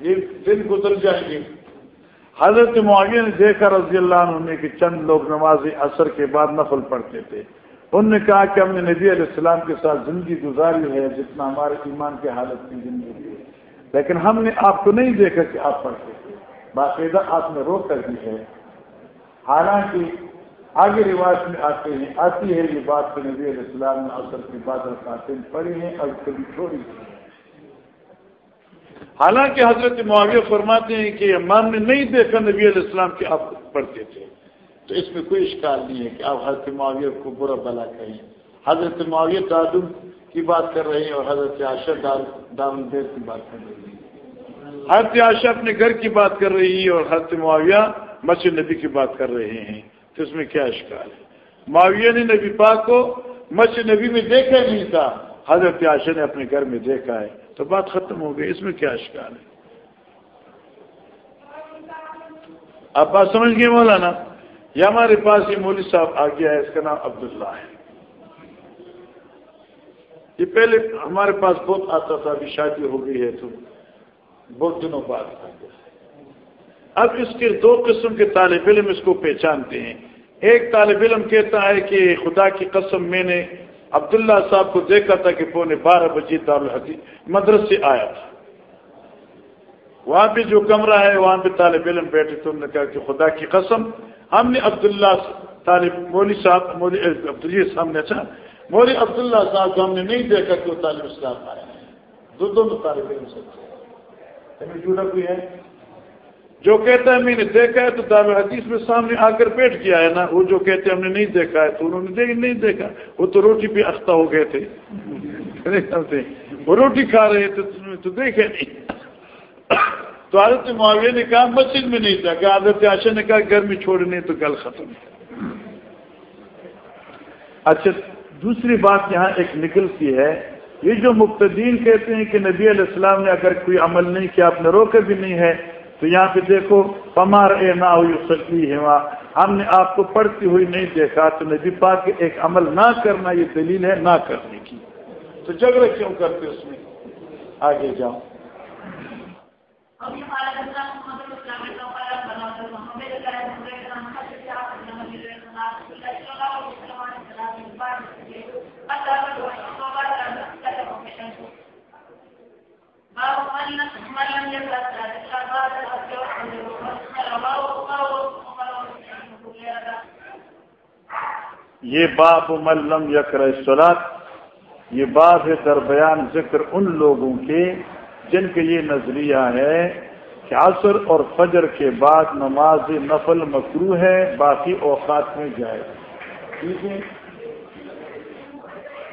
یہ دن گزر جائیں گے۔ حضرت معاویہ نے دیکھا رضی اللہ عنہ نے کہ چند لوگ نماز اثر کے بعد نفل پڑھتے تھے۔ انہوں نے کہا کہ ہم نے نبی علیہ السلام کے ساتھ زندگی گزاری ہے، جتنا ہمارے ایمان کی حالت کی زندگی ہے۔ لیکن ہم نے آپ کو نہیں دیکھا کہ آپ پڑھتے تھے باقاعدہ آپ نے روک کر دی ہے۔ حالانکہ آگے رواج میں آتے ہیں، آتی ہے یہ بات کہ نبی علیہ السلام نے اثر کی بات قاتل پڑھی ہیں اور کبھی چھوڑی۔ حالانکہ حضرت معاویہ فرماتے ہیں کہ امام نے نہیں دیکھا نبی علیہ السلام کے آپ پڑھتے تھے۔ تو اس میں کوئی اشکال نہیں ہے کہ آپ حضرت معاویہ کو برا بلا کہیں۔ حضرت معاویہ تعدم کی بات کر رہے ہیں اور حضرت عاشر دار الدیر کی بات کر رہی ہیں۔ حضرت عاشر اپنے گھر کی بات کر رہی ہے اور حضرت معاویہ مسجد نبی کی بات کر رہے ہیں۔ تو اس میں کیا اشکال ہے؟ معاویہ نے نبی پاک کو مسجد نبی میں دیکھا نہیں تھا۔ حضرت عاشر نے اپنے گھر میں دیکھا ہے۔ تو بات ختم ہو گئی۔ اس میں کیا اشکال ہے؟ آپ بات سمجھ گئے مولانا؟ یا ہمارے پاس یہ مولوی صاحب آ گیا ہے۔ اس کا نام عبداللہ ہے۔ یہ پہلے ہمارے پاس بہت آتا تھا، ابھی شادی ہو گئی ہے تو بہت دنوں بعد اب اس کے دو قسم کے طالب علم اس کو پہچانتے ہیں۔ ایک طالب علم کہتا ہے کہ خدا کی قسم میں نے عبداللہ صاحب کو دیکھا تھا کہ پونے بارہ بجے دارالحدیث مدرس سے آیا تھا۔ وہاں پہ جو کمرہ ہے، وہاں پہ طالب علم بیٹھے تو انہوں نے کہا کہ خدا کی قسم، ہم نے عبداللہ طالب مولوی صاحب، مولوی عبدالجی صاحب نے اچھا مولوی عبداللہ صاحب کو ہم نے نہیں دیکھا کہ وہ طالب اسلام آیا ہے دو دونوں طالب علم سچے جڑا کوئی ہے؟ جو کہتا ہے میں نے دیکھا ہے تو دار حدیث میں سامنے آ کر بیٹھ گیا ہے نا۔ وہ جو کہتے ہیں ہم نے نہیں دیکھا ہے تو انہوں نے دیکھ نہیں دیکھا۔ وہ تو روٹی پہ اختہ ہو گئے تھے۔ وہ روٹی کھا رہے تھے تو دیکھے نہیں۔ تو حضرت معاویہ نے کہا، مسجد میں نہیں تھا کہ حضرت عاشا نے کہا، گھر میں چھوڑنے تو گل ختم اچھا۔ دوسری بات یہاں ایک نکلتی ہے۔ یہ جو مقتدین کہتے ہیں کہ نبی علیہ السلام نے اگر کوئی عمل نہیں کیا، آپ نے روکے بھی نہیں ہے تو یہاں پہ دیکھو پمار اے نہ ہوئی سکتی ہے ہم نے آپ کو پڑھتی ہوئی نہیں دیکھا، تو نبی پاک ایک عمل نہ کرنا یہ دلیل ہے، نہ کرنے کی۔ تو جھگڑے کیوں کرتے اس میں؟ آگے جاؤ۔ یہ باپ ملم یکر سلاد یہ باب ہے در بیان ذکر ان لوگوں کے جن کے یہ نظریہ ہے کہ عصر اور فجر کے بعد نماز نفل مکرو ہے، باقی اوقات میں جائے ٹھیک ہے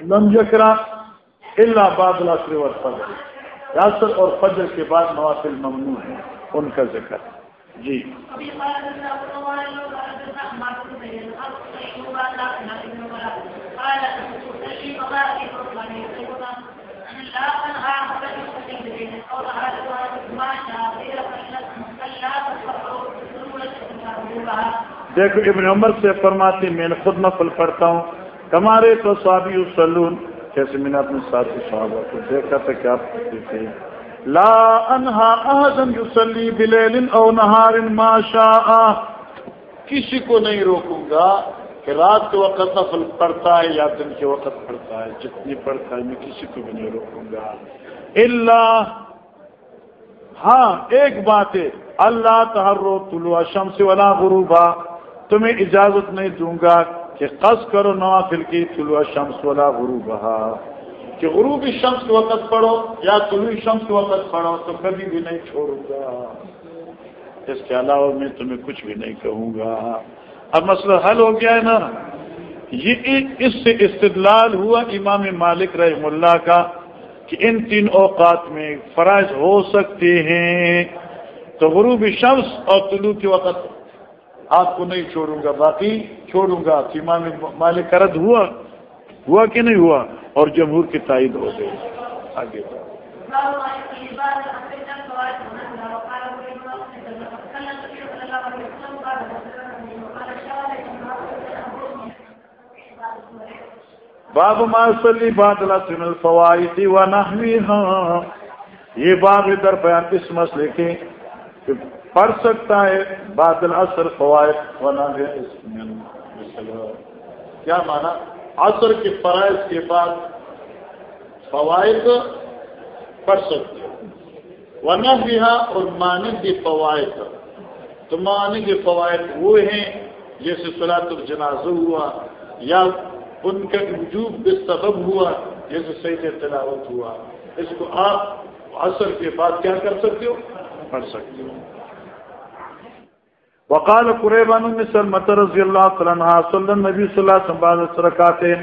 لم یکرا اللہ باد العصر اور فجر عصر اور فجر کے بعد نوافل ممنوع ہے۔ ان کا ذکر۔ جی۔ دیکھو، ابن عمر سے فرماتی، میں نے خود نفل پڑھتا ہوں۔ کمارے تو صحابی سلون کیسے میں نے اپنے ساتھی صحابہ کو دیکھا تھا کہ آپ تھے، لا انہا احدن یصلی بلیل او نہار ما شاء۔ کسی کو نہیں روکوں گا۔ کہ رات کے وقت نفل پڑتا ہے یا دن کے وقت پڑتا ہے؟ جتنی پڑتا ہے، میں کسی کو بھی نہیں روکوں گا۔ اللہ ہاں ایک بات ہے۔ اللہ تحرو طلوع شمس ولا غروبا تمہیں اجازت نہیں دوں گا کہ قص کرو نوافل کی طلوع شمس ولا غروبہ کہ غروب شمس کے وقت پڑھو یا طلوع شمس کے وقت پڑھو، تو کبھی بھی نہیں چھوڑوں گا۔ اس کے علاوہ میں تمہیں کچھ بھی نہیں کہوں گا۔ اب مسئلہ حل ہو گیا ہے نا۔ یہ اس سے استدلال ہوا امام مالک رحم اللہ کا کہ ان تین اوقات میں فرائض ہو سکتے ہیں۔ تو غروب شمس اور طلوع کے وقت آپ کو نہیں چھوڑوں گا، باقی چھوڑوں گا۔ امام مالک کرد ہوا ہوا کہ نہیں ہوا؟ اور جمہور کی تائید ہو گئی۔ آگے باب ماسلی بادل الفوائد و نحوی ہاں یہ باب ادھر بیان اس مسئلے کے کہ پڑھ سکتا ہے بادل اثر فوائد و نحوی کیا مانا؟ عصر کے فرائض کے بعد فوائد پڑھ سکتے ورنہ بھی اور مانند فوائد۔ تو معنی کے فوائد وہ ہیں جیسے سلاط الجنازہ ہوا یا ان کا وجوب بے سبب ہوا جیسے صحیح تلاوت ہوا۔ اس کو آپ اثر کے بعد کیا کر سکتے ہو؟ پڑھ سکتے ہو۔ وقال قریبان سلمت رضی اللہ تعالیٰ صلی نبی صلی اللہ سمباد رکھاتے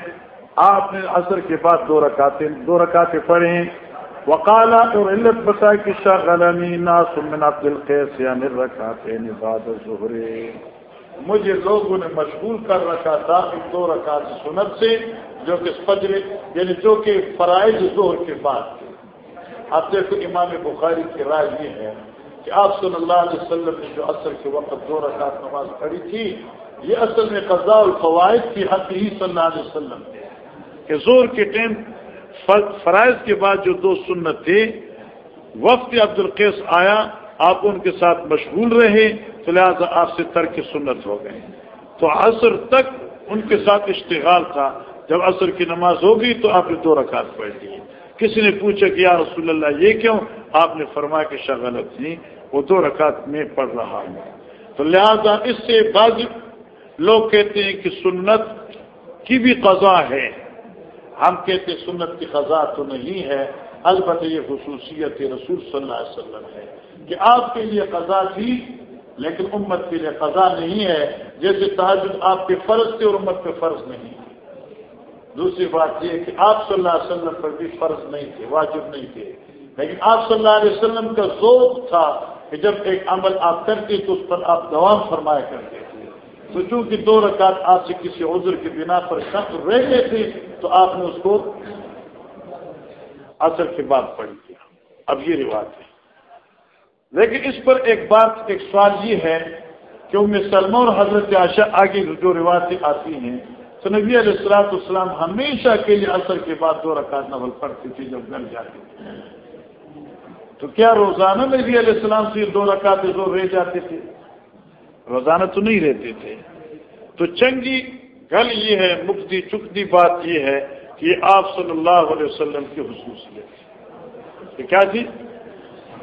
آپ نے اثر کے بعد دو رکاتے دو رکاتے پڑھے ہیں وقالا اور علت بتا کہ شاہ شاغلنی ناس من عبد القیس یعنی رکھاتے بعد ظہرے مجھے لوگوں نے مشغول کر رکھا تھا ان دو رکعت سنت سے، جو کہ فجر یعنی جو کہ فرائض زہر کے بعد تھے۔ آپ دیکھو، امام بخاری کی رائے یہ ہے کہ آپ صلی اللہ علیہ وسلم نے جو اثر کے وقت دو رکعت نماز پڑھی تھی، یہ اصل میں قضاء الفوائد کی حق ہی صلی اللہ علیہ وسلم نے کہ زور کے ٹائم فرائض کے بعد جو دو سنت تھے، وقت عبد القیس آیا، آپ ان کے ساتھ مشغول رہے تو لہٰذا آپ سے ترک سنت ہو گئے۔ تو عصر تک ان کے ساتھ اشتغال تھا۔ جب عصر کی نماز ہوگی تو آپ نے دو رکعت پڑھ لی کسی نے پوچھا کہ یا رسول اللہ یہ کیوں؟ آپ نے فرمایا کہ شاہ غلط تھی، وہ دو رکعت میں پڑھ رہا ہوں۔ تو لہذا اس سے بعض لوگ کہتے ہیں کہ سنت کی بھی قضا ہے۔ ہم کہتے سنت کی قضا تو نہیں ہے، البتہ یہ خصوصیت رسول صلی اللہ علیہ وسلم ہے کہ آپ کے لیے قضا تھی لیکن امت کے لیے قضا نہیں ہے، جیسے تحجد آپ کے فرض تھے اور امت پہ فرض نہیں۔ دوسری بات یہ کہ آپ صلی اللہ علیہ وسلم پر بھی فرض نہیں تھے، واجب نہیں تھے۔ لیکن آپ صلی اللہ علیہ وسلم کا ذوق تھا کہ جب ایک عمل آپ کرتے تو اس پر آپ دوام فرمایا کرتے تھے۔ تو چونکہ دو رکعت آپ سے کسی عذر کی بنا پر شک رہ گئے تھے، تو آپ نے اس کو اثر کے بعد پڑھ دیا اب یہ رواج ہے۔ لیکن اس پر ایک بات، ایک سوال یہ ہے کہ ان میں اور حضرت عاشا آگے جو روایتیں آتی ہیں، تو نبی علیہ السلاط السلام ہمیشہ کے لیے اثر کے بعد دو رکعت نول پڑھتی تھی جب گھر جاتی تھی تو کیا روزانہ نبی علیہ السلام سے دو رکعت زور رہ جاتے تھے؟ روزانہ تو نہیں رہتے تھے۔ تو چنگی گل یہ ہے مکتی چکتی بات یہ ہے کہ آپ صلی اللہ علیہ وسلم کی خصوصیت کیا تھی؟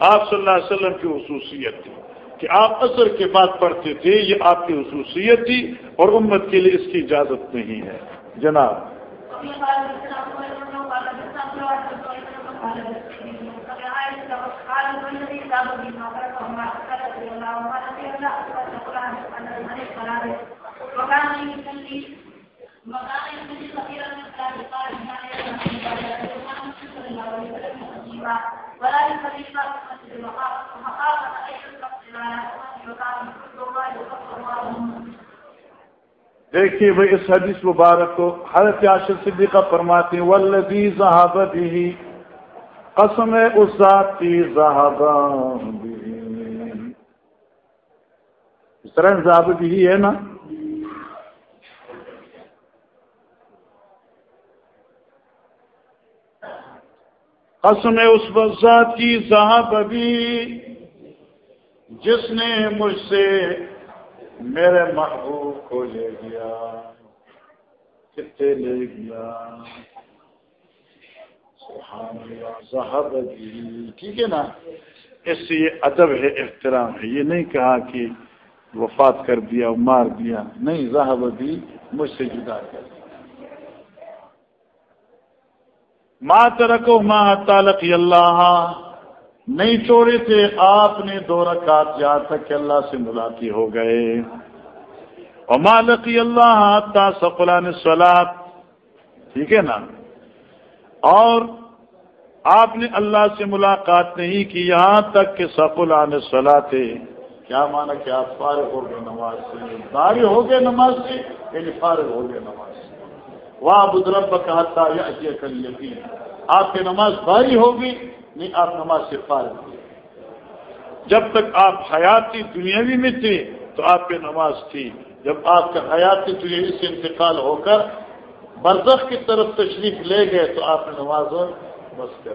آپ صلی اللہ علیہ وسلم کی خصوصیت تھی کہ آپ اثر کے بعد پڑھتے تھے، یہ آپ کی خصوصیت تھی اور امت کے لیے اس کی اجازت نہیں ہے۔ جناب۔ دیکھیے بھائی، اس حدیث مبارک کو حضرت عاشر صدیقہ فرماتے ہیں ولدی صحابت ہی قسم اس ذات کی صحابہ اس طرح ضابط ہی ہے نا؟ قسم اس ذات کی صاحب ابھی جس نے مجھ سے میرے محبوب کو لے گیا کتے لے گیا صاحب ٹھیک ہے نا؟ اس سے یہ ادب ہے، احترام ہے۔ یہ نہیں کہا کہ وفات کر دیا مار دیا۔ نہیں صاحب ابھی مجھ سے جدا کر دیا ماں ترکو ماں تعلق اللہ۔ نہیں چھوڑے تھے، آپ نے دو رکعت جہاں تک کہ اللہ سے ملاقی ہو گئے۔ اور مالکی اللہ تا سقلان سلاد ٹھیک ہے نا؟ اور آپ نے اللہ سے ملاقات نہیں کی یہاں تک کہ سقلان سلا تھے کیا مانا کہ آپ فارغ ہو گئے نماز سے؟ فارغ ہو گئے نماز سے یعنی فارغ ہو گئے نماز۔ سے وہاں بدرب کہا تھا یا کر یقین آپ کی نماز بھاری ہوگی، نہیں آپ نماز سے فارغ ہوگی۔ جب تک آپ حیاتی دنیاوی میں تھے، تو آپ کی نماز تھی۔ جب آپ کا حیاتی دنیاوی سے انتقال ہو کر برزخ کی طرف تشریف لے گئے، تو آپ نے نماز بس کر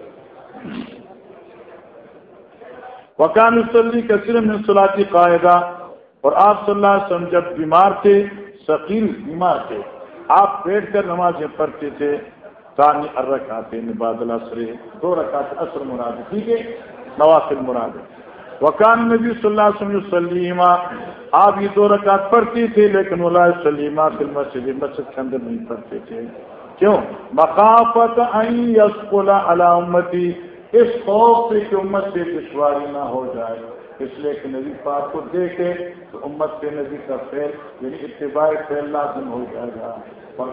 وکان وسلی کا صرف سلاتی قاعدہ اور آپ صلی اللہ علیہ وسلم جب بیمار تھے، ثقیل بیمار تھے۔ آپ بیٹھ کر نمازیں پڑھتے تھے، ثانی ارکھاتے نباد الاسر دو رکعت اثر مراد، ٹھیک ہے؟ نوافل مراد وکان نبی صلی اللہ علیہ وسلم سلیمہ آپ یہ دو رکعت پڑھتی تھی لیکن وہ سلیمہ فی المسجد، مسجد کے اندر نہیں پڑھتے تھے۔ کیوں؟ مقافت یسقل علی امتی، اس خوف سے کہ امت سے دشواری نہ ہو جائے۔ اس لیے کہ نبی پاک کو دیکھے تو امت کے نبی کا فیل یعنی اتباع فیل لازم ہو جائے گا۔ اور